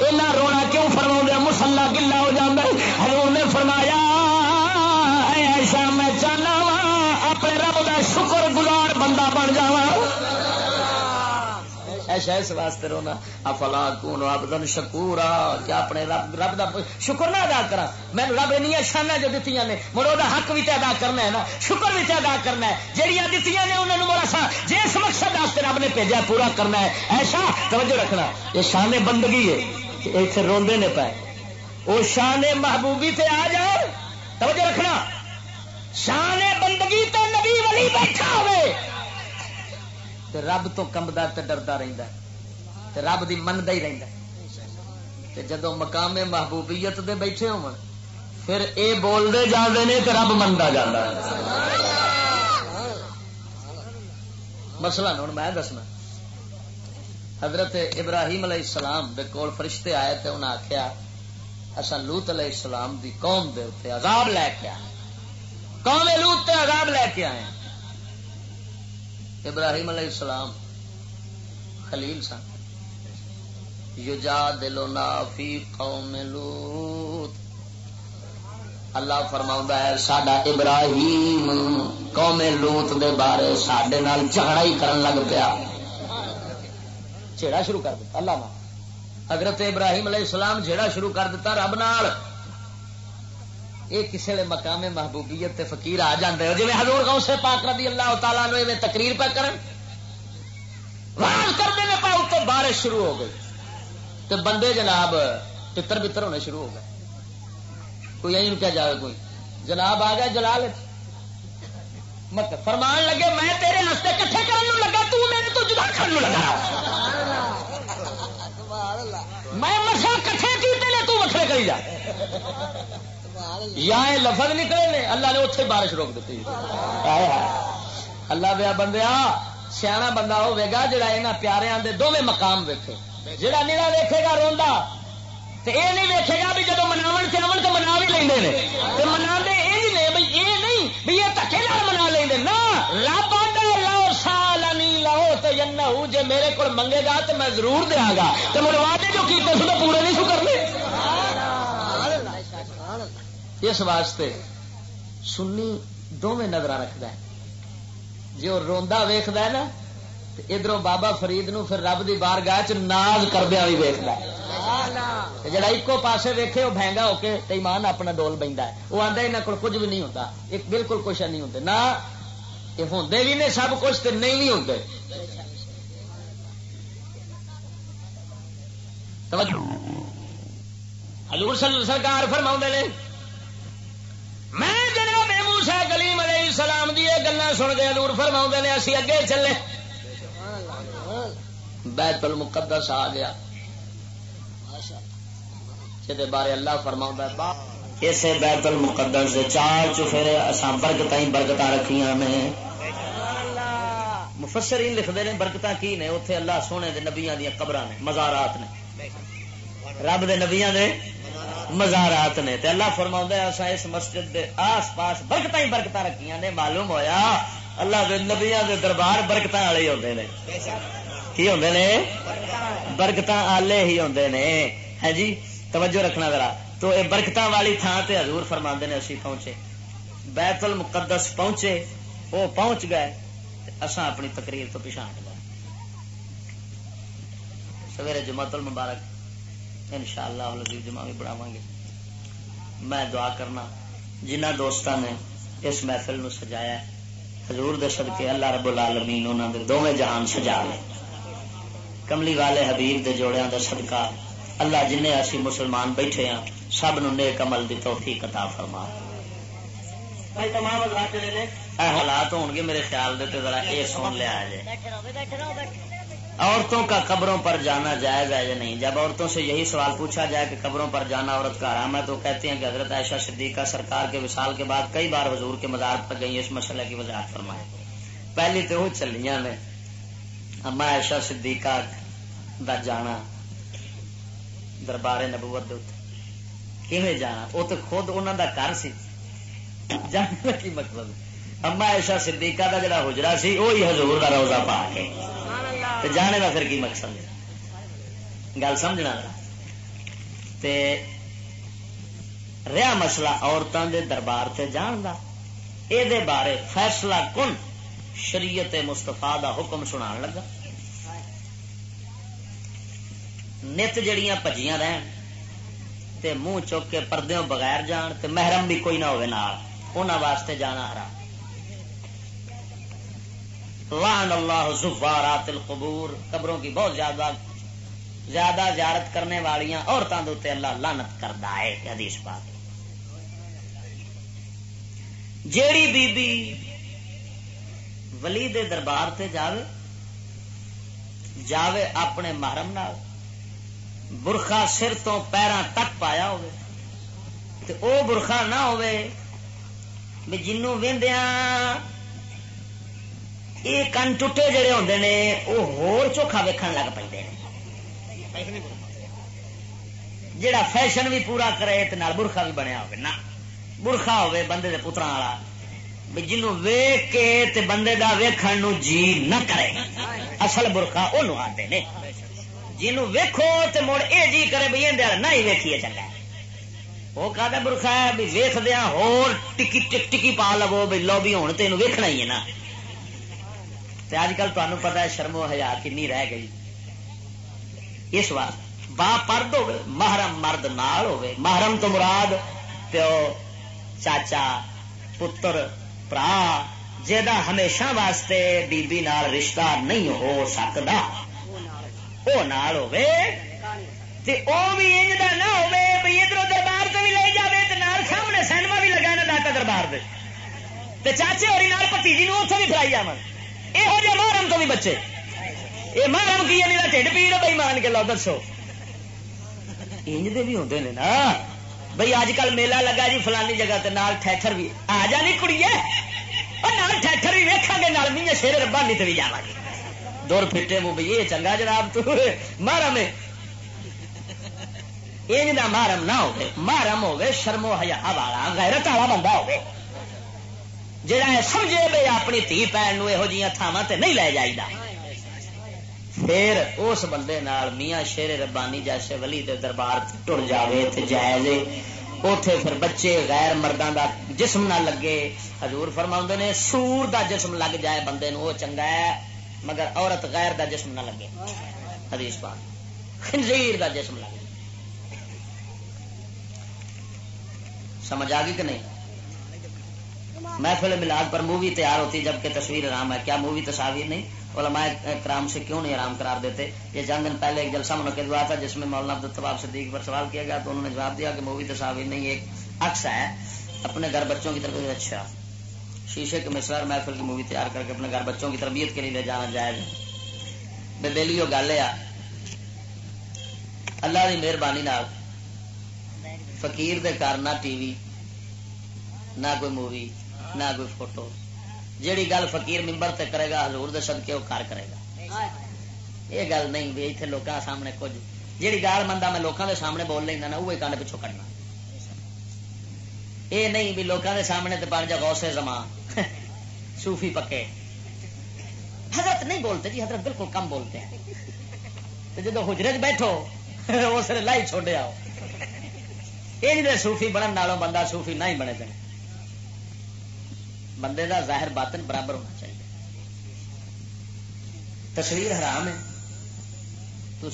اینا رونا کیوں فرما مسلا گلا ہو جانا ہزور نے فرمایا ایسا اس واسطے رونا۔ افلا کون آبدن شکورا؟ کیا اپنے رب رب دا شکر نہ ادا کرا میں رب این شانہ جو دیتی نے مڑ وہ حق بھی ادا کرنا ہے نا۔ شکر بھی ادا کرنا ہے۔ جہیا دیتی نے انہوں نے مڑا سا جس مقصد واسطے رب نے بھیجا، پورا کرنا ہے۔ ایسا توجہ رکھنا۔ یہ شان بندگی ہے اتنے روندے نے پائے وہ شان محبوبی تے آ جائے توجہ رکھنا۔ شان بندگی تے نبی ولی بیٹھا ہوئے۔ تے رب تو کمبا ڈردا رہتا رب کی منگا ہی رہتا جدو مقام محبوبیت دے بیٹھے ہو پھر اے بولتے جانے نے تو رب منگا جانا مسئلہ ہوں میں دسنا۔ حضرت ابراہیم علیہ السلام دے کول فرشتے آئے تھے انہیں آخیا اصا لوت علیہ السلام دی قوم دے اتنے عذاب لے کے آئے۔ قوم لوت تے عذاب لے کے آئے ابراہیم علیہ السلام خلیل سن۔ یجا دلو نافی قوم لوت اللہ فرما ہے سڈا ابراہیم قوم لوت دے بارے سڈے جھگڑا ہی کرن لگ پیا۔ چھیڑا شروع کر دیتا، اللہ نا حضرت ابراہیم علیہ السلام جھیڑا شروع کر دیتا رب نال۔ یہ کسی نے مقام محبوبیت تے فقیر آ جاندے ہو جی حضور سے پاک رضی اللہ تعالیٰ نے تقریر پہ کرن۔ کرتے ہیں پاؤ تو بارش شروع ہو گئی۔ تو بندے جناب پتر پتر ہونے شروع ہو گئے۔ کوئی یہی کیا جائے کوئی۔ جناب آ گیا جلال۔ مت فرمان لگے میں تیرے ہستے کٹھے کرنے لگا تو میرے تو جدا کرنے لگا۔ میں مسا کٹھے کیتے نے تو وکھرے کری جا۔ یا لفظ نکلے نے، اللہ نے اتنے بارش روک دیتی۔ اللہ دیا بندیا سیاح بندہ ہوگا جڑا یہاں پیاروں کے دونوں مقام ویکے جڑا نیلا گا روا تو یہ نہیں ویکے گا بھی جب مناو سے امن تو منا بھی لیں منا یہ نہیں بھی یہ دکے نال منا لیں نہ، رب لاؤ سال نہیں لاؤ تو جنا جی میرے کو منگے گا تو میں ضرور دیا گا تو میرے وعدے جو کیتے سو پورے نہیں سو کرنے۔ اس واسطے سنی دونوں نظر رکھد جی وہ روا ویخد نا ادھر بابا فرید نو پھر رب کی بار گاہ چاز کردیا بھی ویخد جڑا ایکو پاسے ویکھے وہ بہنگا ہو کے ایمان اپنا ڈول بہتا ہے۔ وہ آتا یہاں کو کچھ بھی نہیں ہوتا ایک بالکل کچھ نہیں ہوتے نہ یہ ہوں بھی نہیں سب کچھ تو نہیں بھی ہوتے ہلور سرکار فرما نے موسا گلیم علیہ السلام دی یہ گلا سن کے دور فرما نے، اسی اگے چلے۔ بیت المقدس آ گیا۔ جہد بارے اللہ فرما اسے بیت المقدس سے چار چفیرے اصا برکت ہی برکت رکھیاں نے مفسرین لکھتے ہیں برکت کی نے؟ اتنے اللہ سونے دے نبیاں دیا قبر نے، مزارات نے۔ رب دے نبیاں دے مزارات نے تے اللہ فرما اصا اس مسجد دے آس پاس برکت ہی برکت رکھیاں نے، معلوم ہویا؟ اللہ دے نبیاں دے دربار برکت والے ہوتے ہیں کی ہوتے نے؟ برکت آلے ہی ہوتے نے۔ ہے جی توجہ رکھنا ذرا۔ تو یہ برکت والی تھان سے حضور فرما نے اسی پہنچے۔ بیت المقدس پہنچے وہ پہنچ گئے اصا اپنی تقریر تو پچھا ہٹ گئے۔ سویرے جماعت المبارک۔ ان شاء اللہ جمع بھی بناو گے۔ میں دعا کرنا جنہ دوستان نے اس محفل نو سجایا حضور دے صدقے اللہ رب العالمین انہوں نے دونوں جہان سجا لے۔ کملی والے حبیب دے جوڑیاں دا صدقہ اللہ جن اسی مسلمان بیٹھے ہیں سب نو نیک عمل دی توفیق عطا فرما۔ تمام حالات ہون گے میرے خیال دے تے ذرا اے سن لیا جائے۔ عورتوں کا قبروں پر جانا جائز ہے یا نہیں؟ جب عورتوں سے یہی سوال پوچھا جائے کہ قبروں پر جانا عورت کا آرام ہے تو کہتے ہیں کہ حضرت عائشہ صدیقہ سرکار کے وصال کے بعد کئی بار حضور کے مزار پر گئی اس مسئلے کی وضاحت فرمائے پہلی تو وہ چلیاں نے، اما عائشہ صدیقہ دا جانا دربار نبوت کیویں جانا؟ وہ تو خود انہوں دا گھر سی۔ جانے کا کی مطلب؟ اما عائشہ صدیقہ دا جڑا حجرا سی وہی حضور دا روزہ پا کے۔ تو جانے کا پھر کی مقصد؟ گل سمجھنا؟ تے رہا مسئلہ عورتوں دے دربار سے جان دا۔ اے دے بارے فیصلہ کن شریعت مستفا دا حکم سنا لگا۔ نت جڑیاں پجیاں رہن تے منہ چک کے پردے بغیر جان تے محرم بھی کوئی نہ ہوئے نال۔ انہاں واسطے جانا حرام۔ لعن اللہ زفارات القبور، قبروں کی بہت زیادہ زیادہ زیارت کرنے والی عورتوں کے اتنے اللہ لانت کرتا ہے حدیث پاک جیڑی بی بی ولی دے دربار تے جاوے جاوے اپنے محرم نال، برخا سر تو پیروں تک پایا ہوئے تے او برخا نہ ہوئے بھی جنوں ویندیاں یہ کن ٹوٹے جڑے ہوتے نے، وہ ہور چوکھا ویکھن لگ پہ جڑا فیشن بھی پورا کرے تو برخا بھی بنیا ہوگا نہ، برخا ہوے بندے دے پترا والا۔ جنوں ویک کے تے بندے دا ویکھن نو جی نہ کرے۔ اصل برخا وہ آتے نے۔ جنوں ویکھو تے مڑ اے جی کرے بھائی نہ ہی ویکھیے چنگا۔ وہ کہتا برخا ہے؟ بھی ویخ دیا ہور ٹکی ٹک ٹکی پا لو بھی لو بھی ہوں تین ویکنا ہی ہے نا۔ اج کل تمہیں پتا ہے شرمو ہزار کنی رہ گئی۔ اس واسطے با پرد ہو محرم مرد نال ہوے محرم تو مراد پیو، چاچا، پتر برا جا ہمیشہ واسطے بی بی نال رشتہ نہیں ہو سکتا وہ نال ہوے او بھی انج دا نہ ہوے بھئی ادھر دربار سے بھی لے جاوے تے نال سامنے سینما بھی لگا نا داتا دربار دے۔ تے چاچے ہوری نال نو اوتھے بھی پھرائی جاون یہو جہ محرم تو بھی بچے یہ محرم کی ہے ٹھڈ پیڑ بھائی مان کے لو دسو انج دے بھی ہوندے نے نا بھئی اج کل میلہ لگا جی فلانی جگہ تے نال ٹھٹھر بھی آ جانی کڑی ہے اور نال ٹھٹھر بھی ویکھاں گے نال میاں شیر ربانی تے بھی جاواں گے دور پھٹے وہ بھئی یہ چنگا جناب تو محرم ہے یہ محرم نہ ہو محرم ہوگی شرمو حیا والا غیرت والا بندہ ہوگی جہاں سمجھے بے اپنی تھی پین یہو جہاں تھاوا تے نہیں لے جائے پھر اس بندے نال میاں شیر ربانی جیسے ولی دے دربار ٹر جائے تے جائز اتے پھر بچے غیر مردوں دا جسم نہ لگے۔ حضور فرما نے سور دا جسم لگ جائے بندے نو، وہ چنگا ہے، مگر عورت غیر دا جسم نہ لگے۔ حدیث پاک۔ خنزیر دا جسم لگے سمجھ آ گئی کہ نہیں؟ محفل ملاد پر مووی تیار ہوتی جبکہ تصویر آرام ہے۔ کیا مووی تصاویر نہیں؟ علماء کرام سے کیوں نہیں آرام قرار دیتے؟ یہ چند دن پہلے ایک جلسہ منعقد ہوا تھا جس میں مولانا عبدالطباب صدیق پر سوال کیا گیا تو انہوں نے جواب دیا کہ مووی تصاویر نہیں، ایک عکس ہے۔ اپنے گھر بچوں کی طرف اچھا۔ شیشے کے مسئلہ محفل کی مووی تیار کر کے اپنے گھر بچوں کی تربیت کے لیے لے جانا جائز بے دلی گل ہے اللہ کی مہربانی فقیر دے کار نہ ٹی وی، نہ کوئی مووی نہ کوئی فوٹو جیڑی گل فقیر ممبر تے کرے گا، حضور دے صدقے کار کرے گا. یہ گل نہیں بھی اتنے لوگوں سامنے کچھ. جیڑی گال مندا میں لوگوں دے سامنے بول لینا نا وہی کنڈ پچھو کٹنا یہ نہیں بھی لوگوں دے سامنے تے بن جا غوث زمان. صوفی پکے. حضرت نہیں بولتے جی حضرت بالکل کم بولتے ہیں. جب حجرے بیٹھو، اس نے لائی چھوڑے آؤ. یہ سوفی بننے نالوں بندہ سوفی نہ ہی بنے دیں بندے دا ظاہر باطن برابر ہونا چاہیے۔ تصویر حرام ہے۔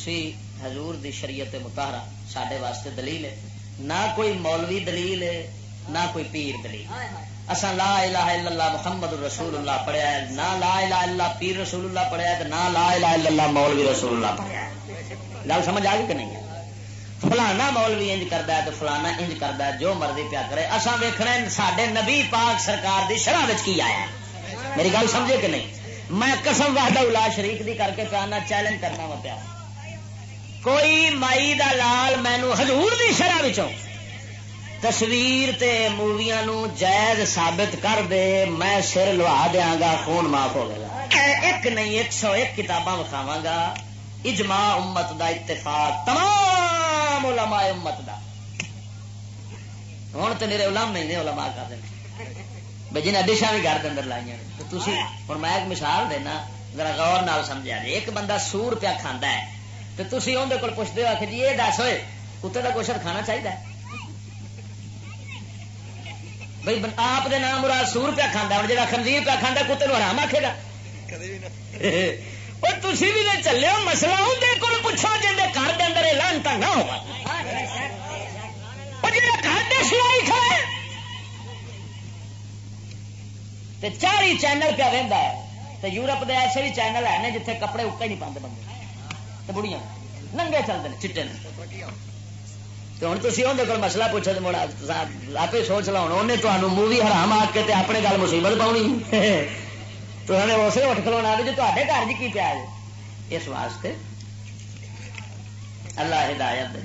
تھی حضور دی شریعت متحرا سڈے واسطے دلیل ہے۔ نہ کوئی مولوی دلیل ہے نہ کوئی پیر دلیل۔ اصا لا الہ الا اللہ محمد رسول اللہ پڑھیا ہے نہ لا الہ الا اللہ پیر رسول اللہ پڑھیا ہے نہ لا الہ الا اللہ مولوی رسول اللہ پڑھیا ہے۔ گل سمجھ آ گئی کہ نہیں؟ فلانا مولوی انج کرتا ہے تو فلانا انج کرتا ہے، جو مرضی پیا کرے۔ اصا ویخنا سڈے نبی پاک سرکار دی شرح کی آیا میری گل سمجھے کہ نہیں؟ میں قسم وحدہ الا شریف دی کر کے پیانا چیلنج کرنا وا پیا۔ کوئی مائی دا لال مینو حضور دی شرح تصویر تے موویاں نو جائز ثابت کر دے، میں سر لوا دیا گا، خون معاف ہو گیا۔ ایک نہیں، ایک سو ایک کتاباں وکھاوا گا۔ اجماع امت دا اتفاق تمام علماء امت دا۔ ہوں تو میرے علم نہیں علماء کر دیں۔ بھائی جنہیں ڈشا بھی گھر کے اندر لائی تو ہوں میں ایک مثال دینا ذرا غور نال سمجھا جی۔ ایک بندہ سور پیا کھانا ہے تو تھی اندر کو پوچھتے ہو کہ جی یہ دس ہوئے کتے کا گوشت کھانا چاہیے بھائی آپ دے نام مراد سور پیا کھانا ہوں جا خنزیر پیا کھانا کتے حرام آخے گا۔ اور تھی بھی تو چلے ہو مسئلہ اندر کو پوچھو جن کے گھر کے اندر لانتا نہ ہو گھر کے سلائی کھڑا چار ہی چینل پہ رہتا ہے تو یورپ دے ایسے بھی چینل ہے جیتے کپڑے اکا ہی نہیں پاتے بندے تو بڑھیا ننگے چلتے ہیں چٹے تو ہوں تھی اندر کو مسئلہ پوچھو تو آپ سوچ لو انہیں تمہیں مووی حرام آ کے اپنے گل مصیبت پاؤنی تو ہمیں اسے اٹھ کھلونا جو تے گھر جی کی پیا اس واسطے اللہ ہدایت دے